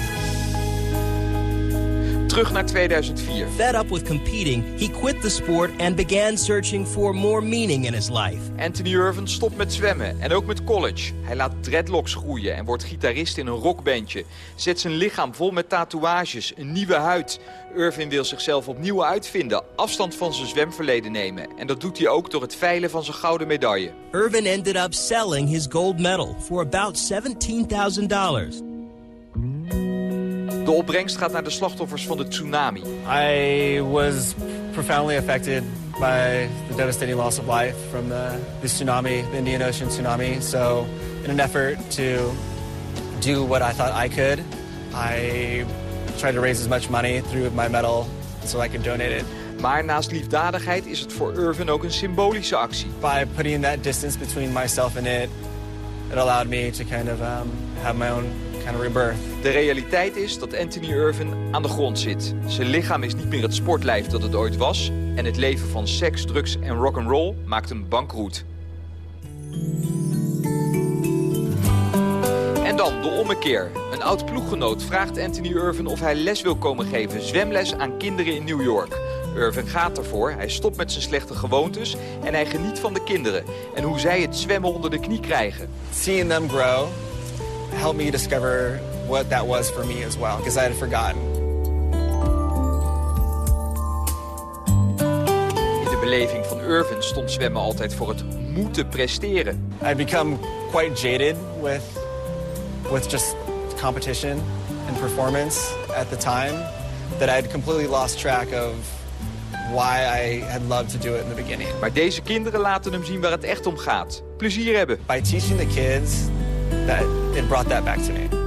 Terug naar 2004. Fed up with competing, he quit the sport and began searching for more meaning in his life. Anthony Irvin stopt met zwemmen en ook met college. Hij laat dreadlocks groeien en wordt gitarist in een rockbandje. Zet zijn lichaam vol met tatoeages, een nieuwe huid. Irvin wil zichzelf opnieuw uitvinden, afstand van zijn zwemverleden nemen. En dat doet hij ook door het veilen van zijn gouden medaille. Irvin ended up selling his gold medal for about $17,000. De opbrengst gaat naar de slachtoffers van de tsunami. I was profoundly affected by the devastating loss of life from the, the tsunami, the Indian Ocean tsunami. So in an effort to do what I thought I could, I tried to raise as much money through my medal so I could donate it. Maar naast liefdadigheid is het voor Irvin ook een symbolische actie. By putting that distance between myself and it, it allowed me to kind of um, have my own rebirth. De realiteit is dat Anthony Irvin aan de grond zit. Zijn lichaam is niet meer het sportlijf dat het ooit was. En het leven van seks, drugs en rock'n'roll maakt hem bankroet. En dan de ommekeer. Een oud ploeggenoot vraagt Anthony Irvin of hij les wil komen geven. Zwemles aan kinderen in New York. Irvin gaat ervoor, hij stopt met zijn slechte gewoontes en hij geniet van de kinderen. En hoe zij het zwemmen onder de knie krijgen. Seeing them grow helped me discover what that was for me as well, because I had forgotten. In de beleving van Irvin stond zwemmen altijd voor het moeten presteren. I've become quite jaded with, with just competition and performance at the time that I had completely lost track of why I had loved to do it in the beginning. Maar deze kinderen laten hem zien waar het echt om gaat. Plezier hebben. By teaching the kids, that it brought that back to me.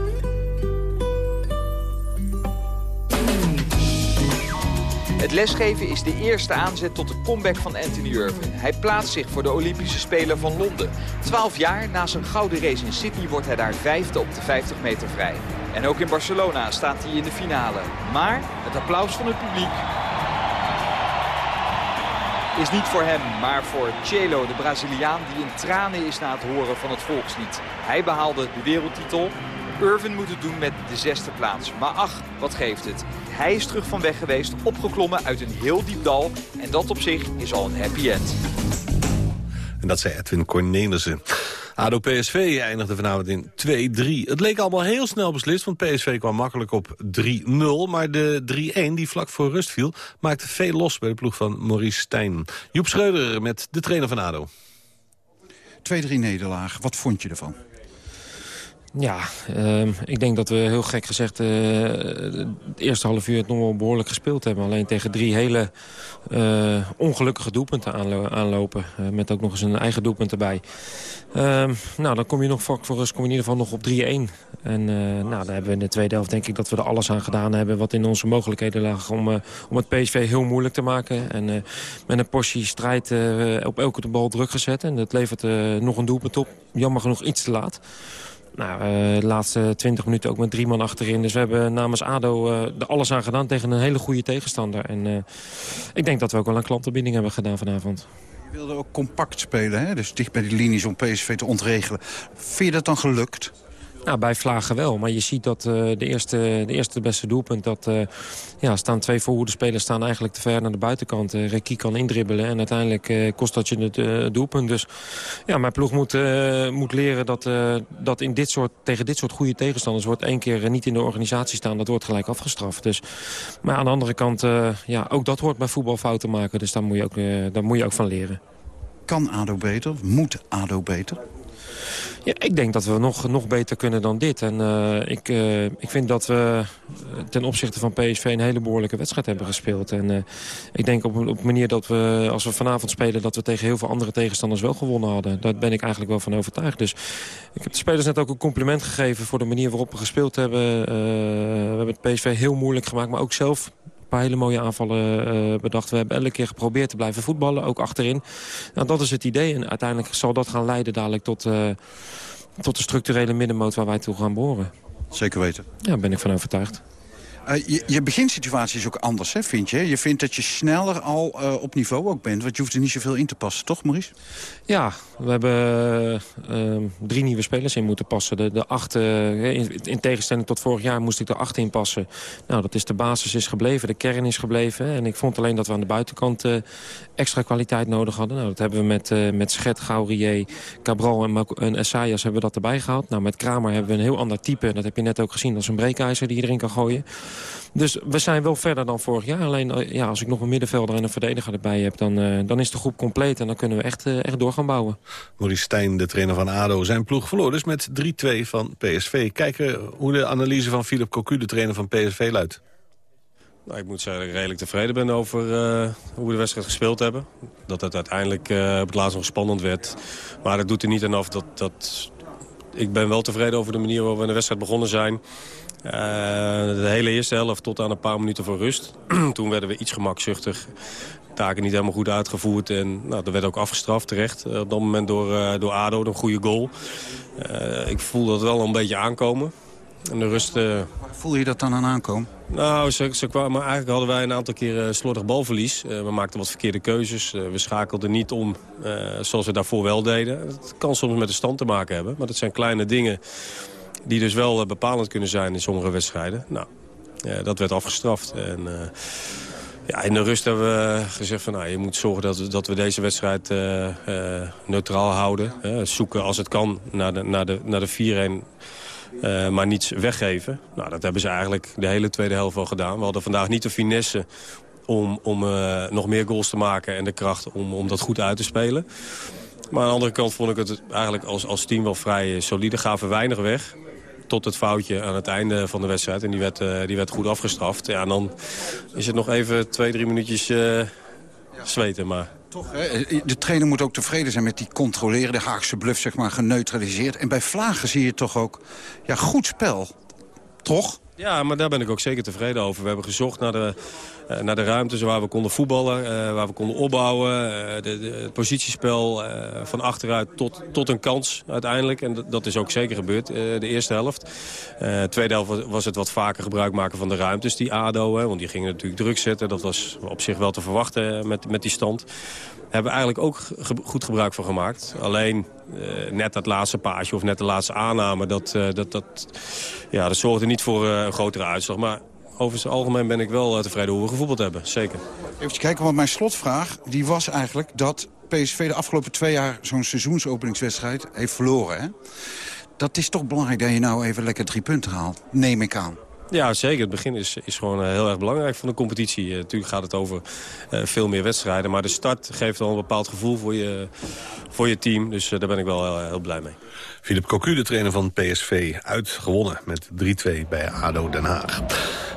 Het lesgeven is de eerste aanzet tot de comeback van Anthony Irvin. Hij plaatst zich voor de Olympische Spelen van Londen. Twaalf jaar na zijn gouden race in Sydney wordt hij daar vijfde op de 50 meter vrij. En ook in Barcelona staat hij in de finale. Maar het applaus van het publiek is niet voor hem, maar voor Chelo, de Braziliaan die in tranen is na het horen van het volkslied. Hij behaalde de wereldtitel. Irvin moet het doen met de zesde plaats. Maar ach, wat geeft het. Hij is terug van weg geweest, opgeklommen uit een heel diep dal. En dat op zich is al een happy end. En dat zei Edwin Cornelissen. ADO-PSV eindigde vanavond in 2-3. Het leek allemaal heel snel beslist, want PSV kwam makkelijk op 3-0. Maar de 3-1 die vlak voor rust viel, maakte veel los bij de ploeg van Maurice Stijn. Joep Schreuder met de trainer van ADO. 2-3 nederlaag. Wat vond je ervan? Ja, ehm, ik denk dat we heel gek gezegd uh, het eerste half uur het nog wel behoorlijk gespeeld hebben. Alleen tegen drie hele uh, ongelukkige doelpunten aanlo aanlopen. Uh, met ook nog eens een eigen doelpunt erbij. Ehm, nou, dan kom je nog vlak voor rust kom je in ieder geval nog op 3-1. En nou, daar hebben we in de tweede helft denk ik dat we er alles aan gedaan hebben... wat in onze mogelijkheden lag om, om het PSV heel moeilijk te maken. En met een portie strijd op elke bal druk gezet. En dat levert nog een doelpunt op. Jammer genoeg iets te laat. Nou, uh, de laatste 20 minuten ook met drie man achterin. Dus we hebben namens ADO uh, er alles aan gedaan tegen een hele goede tegenstander. En uh, ik denk dat we ook wel een klantenbinding hebben gedaan vanavond. Je wilde ook compact spelen, hè? dus dicht bij die linies om PSV te ontregelen. Vind je dat dan gelukt? Nou, bij Vlagen wel. Maar je ziet dat uh, de, eerste, de eerste beste doelpunt... dat uh, ja, staan twee voorhoede spelers staan eigenlijk te ver naar de buitenkant. Uh, kan indribbelen en uiteindelijk kost dat je het doelpunt. Dus ja, mijn ploeg moet, moet leren dat, dat in dit soort, tegen dit soort goede tegenstanders... wordt één keer niet in de organisatie staan, dat wordt gelijk afgestraft. Dus, maar aan de andere kant, ja, ook dat hoort bij voetbal fouten maken. Dus daar moet je ook, daar moet je ook van leren. Kan ADO beter? Moet ADO beter? Ja, ik denk dat we nog, nog beter kunnen dan dit. En uh, ik, uh, ik vind dat we ten opzichte van PSV een hele behoorlijke wedstrijd hebben gespeeld. En ik denk op, op manier dat we, als we vanavond spelen... dat we tegen heel veel andere tegenstanders wel gewonnen hadden. Daar ben ik eigenlijk wel van overtuigd. Dus ik heb de spelers net ook een compliment gegeven... voor de manier waarop we gespeeld hebben. we hebben het PSV heel moeilijk gemaakt, maar ook zelf paar hele mooie aanvallen uh, bedacht. We hebben elke keer geprobeerd te blijven voetballen, ook achterin. Nou, dat is het idee. En uiteindelijk zal dat gaan leiden dadelijk tot, uh, tot de structurele middenmoot waar wij toe gaan behoren. Zeker weten. Ja, daar ben ik van overtuigd. Uh, je, beginsituatie is ook anders, hè, vind je? Je vindt dat je sneller al uh, op niveau ook bent. Want je hoeft er niet zoveel in te passen, toch Maurice? Ja, we hebben uh, drie nieuwe spelers in moeten passen. De, de acht, in, in, tegenstelling tot vorig jaar moest ik er acht in passen. Nou, dat is de basis is gebleven, de kern is gebleven. En ik vond alleen dat we aan de buitenkant extra kwaliteit nodig hadden. Nou, dat hebben we met, met Schet, Gaurier, Cabral en, en Essayas hebben we dat erbij gehaald. Nou, met Kramer hebben we een heel ander type. Dat heb je net ook gezien. Dat is een breekijzer die je erin kan gooien. Dus we zijn wel verder dan vorig jaar. Alleen ja, als ik nog een middenvelder en een verdediger erbij heb... dan, uh, dan is de groep compleet en dan kunnen we echt, uh, echt door gaan bouwen. Maurice Stijn, de trainer van ADO, zijn ploeg verloor dus met 3-2 van PSV. Kijken hoe de analyse van Philip Cocu, de trainer van PSV, luidt. Nou, ik moet zeggen dat ik redelijk tevreden ben over uh, hoe we de wedstrijd gespeeld hebben. Dat het uiteindelijk uh, op het laatst nog spannend werd. Maar dat doet er niet aan af dat, dat... Ik ben wel tevreden over de manier waarop we in de wedstrijd begonnen zijn. Uh, de hele eerste helft tot aan een paar minuten voor rust. Toen werden we iets gemakzuchtig. Taken niet helemaal goed uitgevoerd. En nou, dat werd ook afgestraft terecht. Uh, op dat moment door, uh, door ADO, een goede goal. ik voel dat wel een beetje aankomen. En de rust... Voel je dat dan aan aankomen? Nou, ze, ze kwamen, eigenlijk hadden wij een aantal keer slordig balverlies. we maakten wat verkeerde keuzes. we schakelden niet om zoals we daarvoor wel deden. Het kan soms met de stand te maken hebben. Maar dat zijn kleine dingen die dus wel bepalend kunnen zijn in sommige wedstrijden. Nou, dat werd afgestraft. En, uh, ja, in de rust hebben we gezegd van nou, je moet zorgen dat, we, dat we deze wedstrijd uh, neutraal houden. zoeken als het kan naar de, naar de, naar de 4-1. maar niets weggeven. Nou, dat hebben ze eigenlijk de hele tweede helft wel gedaan. We hadden vandaag niet de finesse om, om nog meer goals te maken... en de kracht om, om dat goed uit te spelen. Maar aan de andere kant vond ik het eigenlijk als, als team wel vrij solide. Gaven weinig weg tot het foutje aan het einde van de wedstrijd. En die werd, eh, die werd goed afgestraft. Ja, en dan is het nog even twee, drie minuutjes eh, zweten. Maar Toch, hè? De trainer moet ook tevreden zijn met die controlerende Haagse bluff, zeg maar, geneutraliseerd. En bij Vlagen zie je toch ook ja, goed spel. Toch? Ja, maar daar ben ik ook zeker tevreden over. We hebben gezocht naar de, naar de ruimtes waar we konden voetballen, eh, waar we konden opbouwen. eh, het positiespel eh, van achteruit tot, tot een kans uiteindelijk. En dat, is ook zeker gebeurd, eh, de eerste helft. Eh tweede helft was, het wat vaker gebruik maken van de ruimtes, die ADO. Hè, want die gingen natuurlijk druk zetten. Dat was op zich wel te verwachten eh, met, met die stand. Hebben we eigenlijk ook goed gebruik van gemaakt. Alleen eh, net dat laatste paasje of net de laatste aanname... dat, eh, dat, dat, ja, dat zorgde niet voor eh, een grotere uitslag. Maar over het algemeen ben ik wel eh, tevreden hoe we gevoetbald hebben. Zeker. Even kijken, want mijn slotvraag die was eigenlijk dat PSV de afgelopen twee jaar zo'n seizoensopeningswedstrijd heeft verloren. Hè? Dat is toch belangrijk dat je nou even lekker drie punten haalt, neem ik aan. Ja, zeker. Het begin is, is gewoon eh, heel erg belangrijk van de competitie. Eh, natuurlijk gaat het over eh, veel meer wedstrijden. Maar de start geeft al een bepaald gevoel voor je, voor je team. Dus daar ben ik wel heel, heel blij mee. Philip Cocu, de trainer van PSV, uitgewonnen met 3-2 bij ADO Den Haag.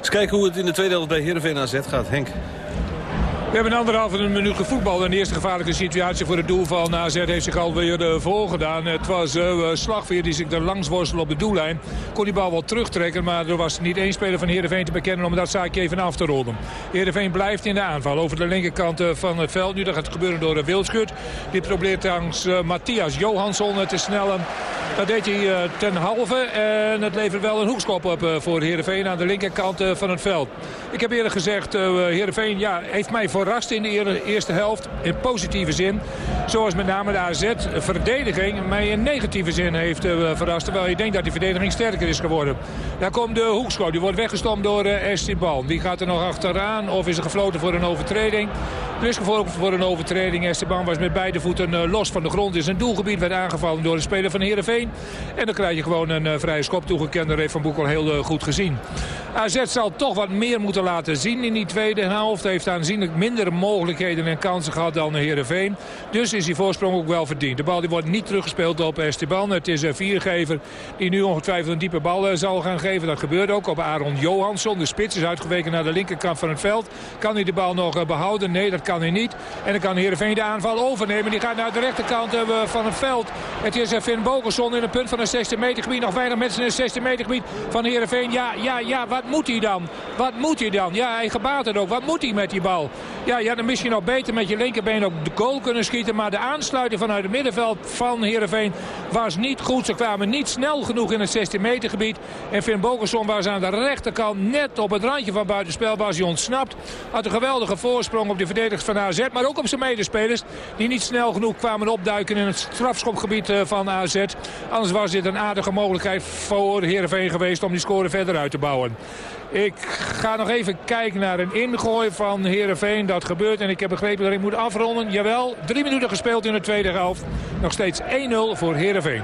Eens kijken hoe het in de tweede helft bij Heerenveen AZ gaat. Henk. We hebben anderhalve een minuut gevoetbald. En de eerste gevaarlijke situatie voor het doel van AZ heeft zich alweer uh, voorgedaan. Het was uh, Slagveer die zich er langs worstelde op de doellijn. Kon die bal wel terugtrekken, maar er was niet één speler van Heerenveen te bekennen om dat zaakje even af te rollen. Heerenveen blijft in de aanval over de linkerkant uh, van het veld. Nu dat gaat gebeuren door Wildschut. Die probeert langs Matthias Johansson te snellen. Dat deed hij ten halve en het levert wel een hoekschop op voor Heerenveen aan de linkerkant van het veld. Ik heb eerder gezegd, Heerenveen ja, heeft mij verrast in de eerste helft. In positieve zin. Zoals met name de AZ-verdediging mij in negatieve zin heeft verrast. Terwijl je denkt dat die verdediging sterker is geworden. Daar komt de hoekschop. Die wordt weggestompt door Esteban. Die gaat er nog achteraan. Of is er gefloten voor een overtreding? Er is gefloten voor een overtreding. Esteban was met beide voeten uh, los van de grond. In zijn doelgebied werd aangevallen door de speler van Heerenveen. En dan krijg je gewoon een vrije schop toegekend. Dat heeft Van Boekel heel goed gezien. AZ zal toch wat meer moeten laten zien in die tweede helft. Heeft aanzienlijk minder mogelijkheden en kansen gehad dan Heerenveen. Dus is die voorsprong ook wel verdiend. De bal die wordt niet teruggespeeld op Esteban. Het is een viergever die nu ongetwijfeld een diepe bal zal gaan geven. Dat gebeurt ook op Aaron Johansson. De spits is uitgeweken naar de linkerkant van het veld. Kan hij de bal nog behouden? Nee, dat kan hij niet. En dan kan Heerenveen de aanval overnemen. Die gaat naar de rechterkant van het veld. Het is Finn Bogerson in het punt van een 16 meter gebied. Nog weinig mensen in het 16 meter gebied van Heerenveen. Ja, ja, ja, wat moet hij dan? Wat moet hij dan? Ja, hij gebaat het ook. Wat moet hij met die bal? Ja, ja, dan misschien nog beter met je linkerbeen ook de goal kunnen schieten. Maar de aansluiting vanuit het middenveld van Heerenveen was niet goed. Ze kwamen niet snel genoeg in het 16 meter gebied. En Finn Bogerson was aan de rechterkant net op het randje van buitenspel. Was hij ontsnapt. Had een geweldige voorsprong op de van AZ. Maar ook op zijn medespelers. Die niet snel genoeg kwamen opduiken in het strafschopgebied van AZ. Anders was dit een aardige mogelijkheid voor Heerenveen geweest om die score verder uit te bouwen. Ik ga nog even kijken naar een ingooi van Heerenveen. Dat gebeurt en ik heb begrepen dat ik moet afronden. Jawel, drie minuten gespeeld in de tweede helft. Nog steeds 1-0 voor Heerenveen.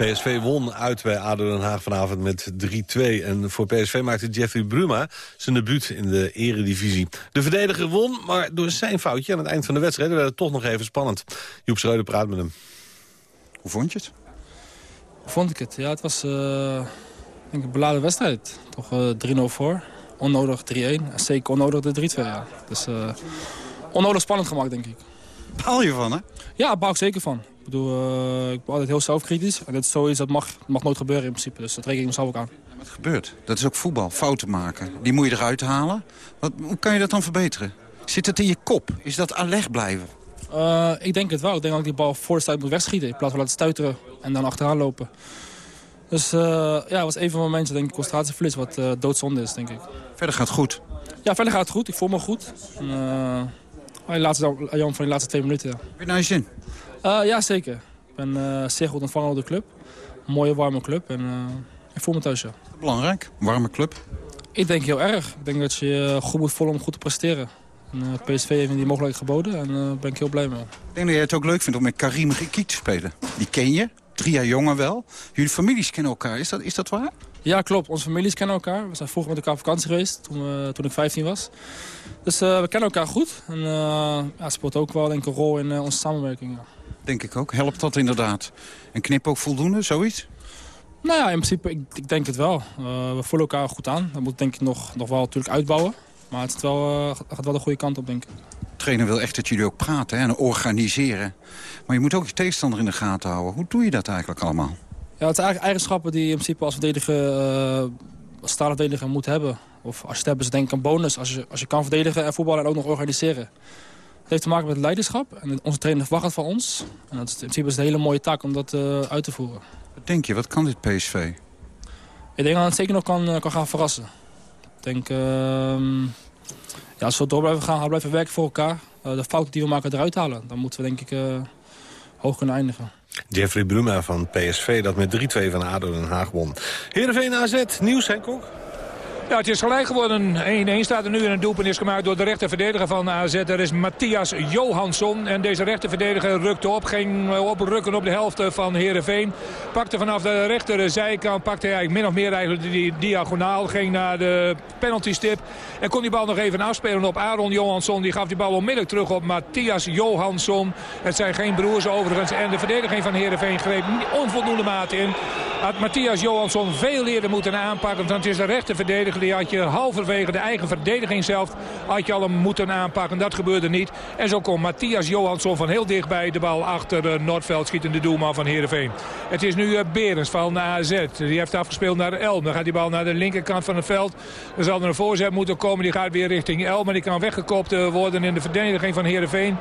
PSV won uit bij ADO Den Haag vanavond met 3-2. En voor PSV maakte Jeffrey Bruma zijn debuut in de eredivisie. De verdediger won, maar door zijn foutje aan het eind van de wedstrijd... werd het toch nog even spannend. Joep Schreuder praat met hem. Hoe vond je het? Hoe vond ik het? Ja, het was... Uh denk een beladen wedstrijd. Toch uh, 3-0 voor. Onnodig 3-1. En zeker onnodig de 3-2, ja. Dus uh, onnodig spannend gemaakt, denk ik. Baal je van, hè? Ja, baal ik zeker van. Ik bedoel, uh, ik ben altijd heel zelfkritisch. En dit is zoiets dat mag, mag nooit gebeuren in principe. Dus dat reken ik mezelf ook aan. Ja, het gebeurt. Dat is ook voetbal. Fouten maken. Die moet je eruit halen. Wat, hoe kan je dat dan verbeteren? Zit het in je kop? Is dat alleg blijven? Uh, ik denk het wel. Ik denk dat ik die bal voor de stuit moet wegschieten. In plaats van laten stuiteren en dan achteraan lopen. Dus uh, ja, het was een van de momenten, denk ik, concentratieverlies, wat uh, doodzonde is, denk ik. Verder gaat het goed? Ja, verder gaat het goed. Ik voel me goed. En, laatste, jammer van die laatste twee minuten. Heb je naar je zin? ja, zeker. Ik ben zeer goed ontvangen door de club. Een mooie, warme club en ik voel me thuis, ja. Belangrijk, warme club? Ik denk heel erg. Ik denk dat je goed moet voelen om goed te presteren. En, PSV heeft me die mogelijkheid geboden en daar ben ik heel blij mee. Ik denk dat jij het ook leuk vindt om met Karim Rikic te spelen. Die ken je, drie jaar jonger wel. Jullie families kennen elkaar, is dat, is dat waar? Ja, klopt. Onze families kennen elkaar. We zijn vroeger met elkaar op vakantie geweest, toen, uh, toen ik 15 was. Dus uh, we kennen elkaar goed. En uh, ja, speelt ook wel denk ik, een rol in onze samenwerking. Ja. Denk ik ook. Helpt dat inderdaad? En knip ook voldoende, zoiets? Nou ja, in principe, ik, ik denk het wel. Eh, we voelen elkaar goed aan. Dat moet denk ik nog, nog wel natuurlijk uitbouwen. Maar het is wel, eh, gaat wel de goede kant op, denk ik. De trainer wil echt dat jullie ook praten hè, en organiseren. Maar je moet ook je tegenstander in de gaten houden. Hoe doe je dat eigenlijk allemaal? Ja, het zijn eigenlijk eigenschappen die je in principe als verdediger, als staalverdediger moet hebben. Of als je het hebt, is het denk ik een bonus. Als je, als je kan verdedigen en voetballen en ook nog organiseren. Het heeft te maken met leiderschap. En onze trainer verwacht het van ons. En dat is, in principe is het een hele mooie taak om dat eh, uit te voeren. Wat denk je, wat kan dit PSV? Ik denk dat het zeker nog kan, eh, kan gaan verrassen. Ik denk, ehm, ja, als we door blijven gaan, hard blijven werken voor elkaar. de fouten die we maken eruit halen. Dan moeten we denk ik hoog kunnen eindigen. Jeffrey Bruma van PSV dat met 3-2 van ADO Den Haag won. Heerenveen AZ, nieuws Henk Kok? Ja, het is gelijk geworden. 1-1 staat er nu en een doelpunt is gemaakt door de rechterverdediger van AZ. Dat is Matthias Johansson. En deze rechterverdediger rukte op. Ging oprukken op de helft van Heerenveen. Pakte vanaf de rechterzijkant. Pakte hij eigenlijk min of meer eigenlijk die diagonaal. Ging naar de penaltystip. En kon die bal nog even afspelen op Aaron Johansson. Die gaf die bal onmiddellijk terug op Matthias Johansson. Het zijn geen broers overigens. En de verdediging van Heerenveen greep onvoldoende mate in. Had Matthias Johansson veel eerder moeten aanpakken. Want het is de rechterverdediger. Die had je halverwege de eigen verdediging zelf had je al hem moeten aanpakken. Dat gebeurde niet. En zo kon Matthias Johansson van heel dichtbij de bal achter uh, Noordveld schieten. De doelman van Heerenveen. Het is nu uh, Berens van AZ. Die heeft afgespeeld naar Elm. Dan gaat die bal naar de linkerkant van het veld. Dan zal er een voorzet moeten komen. Die gaat weer richting Elm. Maar die kan weggekopt uh, worden in de verdediging van Heerenveen.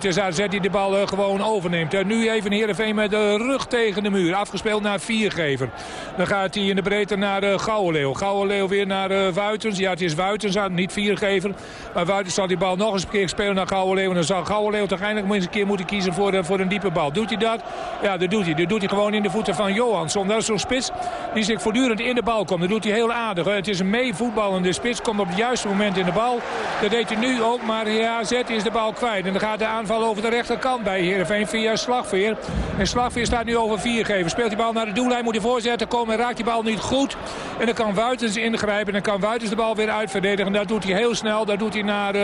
Is AZ die de bal gewoon overneemt. En nu even Heerenveen met de rug tegen de muur. Afgespeeld naar Viergever. Dan gaat hij in de breedte naar Gouwenleeuw. Gouwenleeuw weer naar uh, Wuitens. Ja, het is Wuitens aan, niet Viergever. Maar Wuitens zal die bal nog eens een keer spelen naar Gouwenleeuw. En dan zal Gouwenleeuw toch eindelijk eens een keer moeten kiezen voor, uh, voor een diepe bal. Doet hij dat? Ja, dat doet hij. Dat doet hij gewoon in de voeten van Johansson. Dat is zo'n spits die zich voortdurend in de bal komt. Dat doet hij heel aardig. Het is een meevoetballende spits. Komt op het juiste moment in de bal. Dat deed hij nu ook. Maar ja, Zet is de bal kwijt. En dan gaat de aanval over de rechterkant bij Heerenveen via Slagveer. En Slagveer staat nu over Viergever. Speelt die bal naar de doellijn. Moet hij voorzetten komen. En raakt die bal niet goed. En dan kan Wuitens ingrijpen. En dan kan Wuitens de bal weer uitverdedigen. Dat doet hij heel snel. Dat doet hij naar... Uh,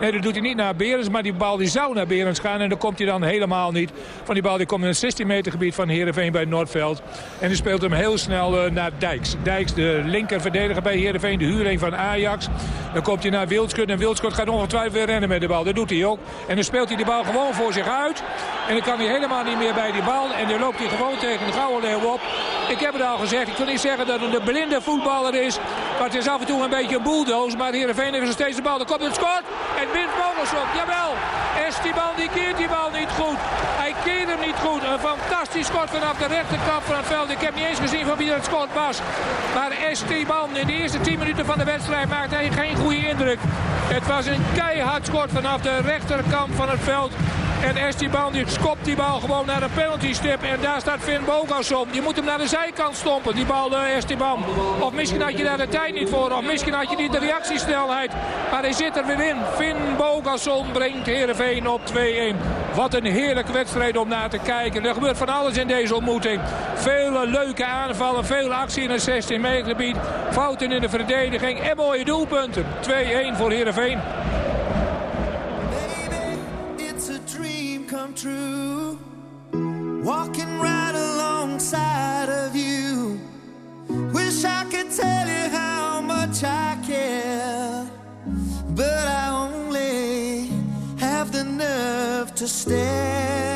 nee, dat doet hij niet naar Berens. Maar die bal die zou naar Berens gaan. En dan komt hij dan helemaal niet. Van die bal die komt in het 16 meter gebied van Heerenveen bij Noordveld. En die speelt hem heel snel uh, naar Dijks. Dijks, de linker verdediger bij Heerenveen. De huurling van Ajax. Dan komt hij naar Wildskut. En Wildskut gaat ongetwijfeld weer rennen met de bal. Dat doet hij ook. En dan speelt hij die bal gewoon voor zich uit. En dan kan hij helemaal niet meer bij die bal. En dan loopt hij gewoon tegen de gouden leeuw op. Ik heb het al gezegd. Ik wil niet zeggen dat het een blinde voetballer is. Maar het is af en toe een beetje een bulldoze. Maar Heerenveen heeft nog steeds de bal. Dan komt het schot. En wint Vogelsop. Jawel. Esteban die keert die bal niet goed. Hij keert hem niet goed. Een fantastisch schot vanaf de rechterkant van het veld. Ik heb niet eens gezien van wie dat schot was. Maar Esteban in de eerste 10 minuten van de wedstrijd maakte hij geen goede indruk. Het was een keihard schot vanaf de rechterkant van het veld. En Esteban die skopt die bal gewoon naar de penalty stip. En daar staat Finn Bogasson. Je moet hem naar de zijkant stompen, die bal Esteban. Of misschien had je daar de tijd niet voor. Of misschien had je niet de reactiesnelheid. Maar hij zit er weer in. Finn Bogasson brengt Heerenveen op 2-1. Wat een heerlijke wedstrijd om naar te kijken. Er gebeurt van alles in deze ontmoeting. Vele leuke aanvallen, veel actie in het 16 meter gebied. Fouten in de verdediging en mooie doelpunten. 2-1 voor Heerenveen. come true. Walking right alongside of you. Wish I could tell you to stare.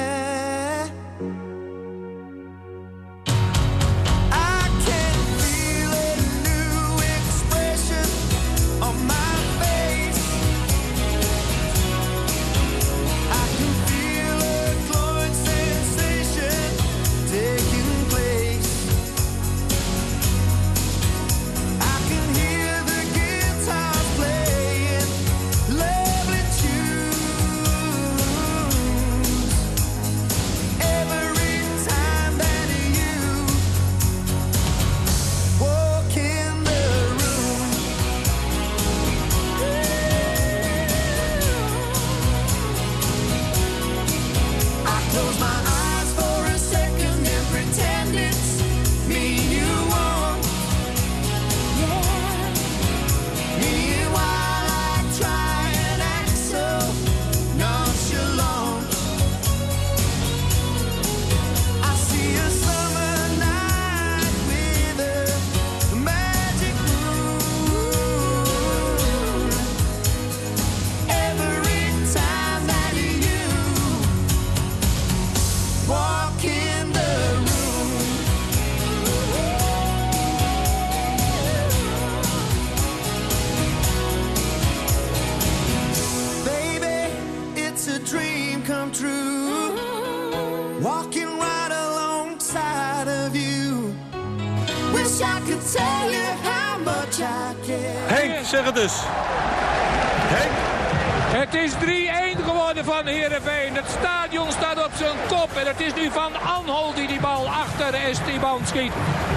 Henk, zeg het dus. Henk. Het is 3-1 geworden van Heerenveen. Het stadion staat op zijn kop. En het is nu Van Anholt die die bal achter Esteban schiet.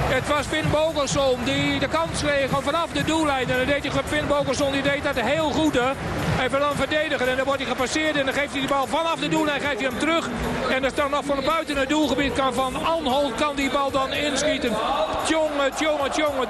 Het was Finn Bogelson die de kans kreeg vanaf de doellijn. En dan deed hij, Finn Bogelson die deed dat heel goed. Hè. Hij wil dan verdedigen en dan wordt hij gepasseerd. En dan geeft hij die bal vanaf de doellijn geeft hij hem terug. En dan staat nog van buiten het doelgebied kan Van Anholt kan die bal dan inschieten. Tjonge, tjonge, tjonge.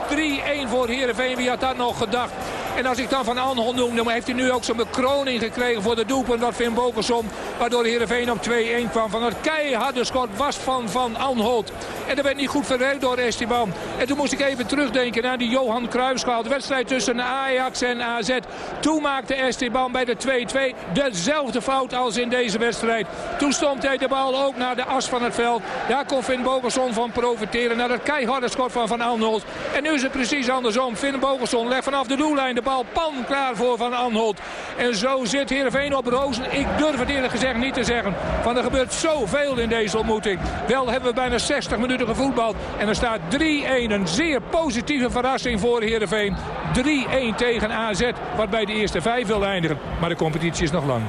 3-1 voor Heerenveen. Wie had dat nog gedacht? En als ik dan Van Anholt noem, dan heeft hij nu ook zijn bekroning gekregen voor de doelpunt dat Finn Bokelsom. Waardoor Heerenveen op 2-1 kwam. Van het keiharde schot was van Van Anholt. En dat werd niet goed verwerkt door Esteban. En toen moest ik even terugdenken aan die Johan Cruijffschaal. De wedstrijd tussen Ajax en AZ. Toen maakte Esteban bij de 2-2 dezelfde fout als in deze wedstrijd. Toen stond hij de bal ook naar de as van het veld. Daar kon Finn Bogelson van profiteren. Naar het keiharde schot van Van Anholt. En nu is het precies andersom. Finn Bogelson legt vanaf de doellijn de bal pan klaar voor Van Anholt. En zo zit Heerenveen op rozen. Ik durf het eerlijk gezegd niet te zeggen. Van er gebeurt zoveel in deze ontmoeting. Wel hebben we bijna 60 minuten gevoetbald. En er staat 3-1. Een zeer positieve verrassing voor Heerenveen. 3-1 tegen AZ. Wat bij de eerste vijf wil eindigen. Maar de competitie is nog lang.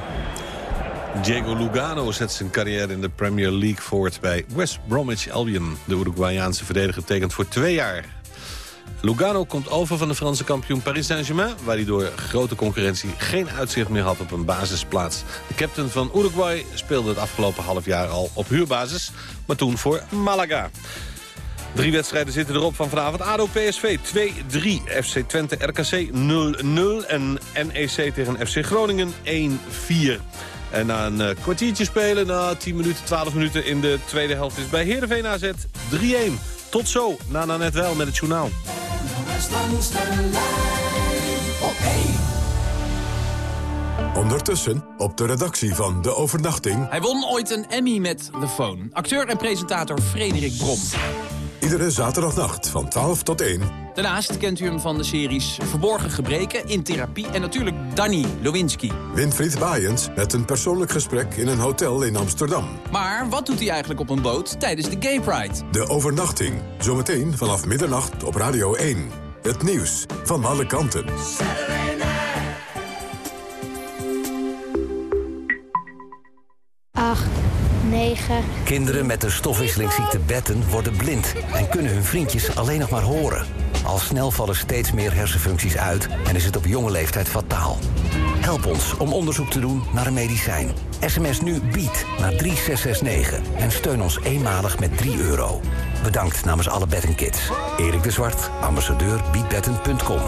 Diego Lugano zet zijn carrière in de Premier League voort bij West Bromwich Albion. De Uruguayaanse verdediger tekent voor twee jaar. Lugano komt over van de Franse kampioen Paris Saint-Germain... waar hij door grote concurrentie geen uitzicht meer had op een basisplaats. De captain van Uruguay speelde het afgelopen half jaar al op huurbasis... maar toen voor Malaga. Drie wedstrijden zitten erop van vanavond. ADO PSV 2-3, FC Twente RKC 0-0 en NEC tegen FC Groningen 1-4. En na een eh, kwartiertje spelen, na 10 minuten, 12 minuten in de tweede helft... is bij Heerenveen AZ 3-1. Tot zo, na net wel met het journaal. Langs de lijn op Ondertussen op de redactie van De Overnachting... Hij won ooit een Emmy met The Phone. Acteur en presentator Frederik Brom. Iedere zaterdagnacht van 12 tot 1. Daarnaast kent u hem van de series Verborgen Gebreken, In Therapie... en natuurlijk Danny Lewinsky. Winfried Baaiens met een persoonlijk gesprek in een hotel in Amsterdam. Maar wat doet hij eigenlijk op een boot tijdens de Gay Pride? De Overnachting, zometeen vanaf middernacht op Radio 1. Het nieuws van alle kanten. 8, 9. Kinderen met de stofwisselingsziekte Betten worden blind en kunnen hun vriendjes alleen nog maar horen. Al snel vallen steeds meer hersenfuncties uit en is het op jonge leeftijd fataal. Help ons om onderzoek te doen naar een medicijn. SMS nu BIED naar 3669 en steun ons eenmalig met 3 euro. Bedankt namens alle Bettenkids. Erik de Zwart, ambassadeur biedbetten.com.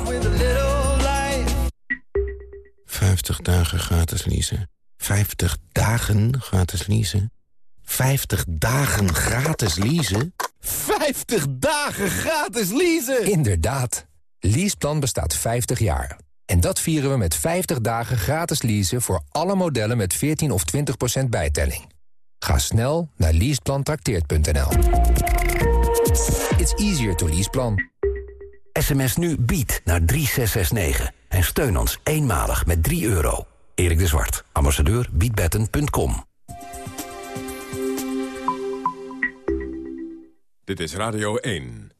50 dagen gratis leasen. 50 dagen gratis leasen. 50 dagen gratis leasen? 50 dagen gratis leasen! Inderdaad. Leaseplan bestaat 50 jaar. En dat vieren we met 50 dagen gratis leasen voor alle modellen met 14 of 20% bijtelling. Ga snel naar leaseplantrakteert.nl. It's easier to leaseplan. SMS nu BIED naar 3669 en steun ons eenmalig met 3 euro. Erik de Zwart, ambassadeur biedbetten.com. Dit is Radio 1.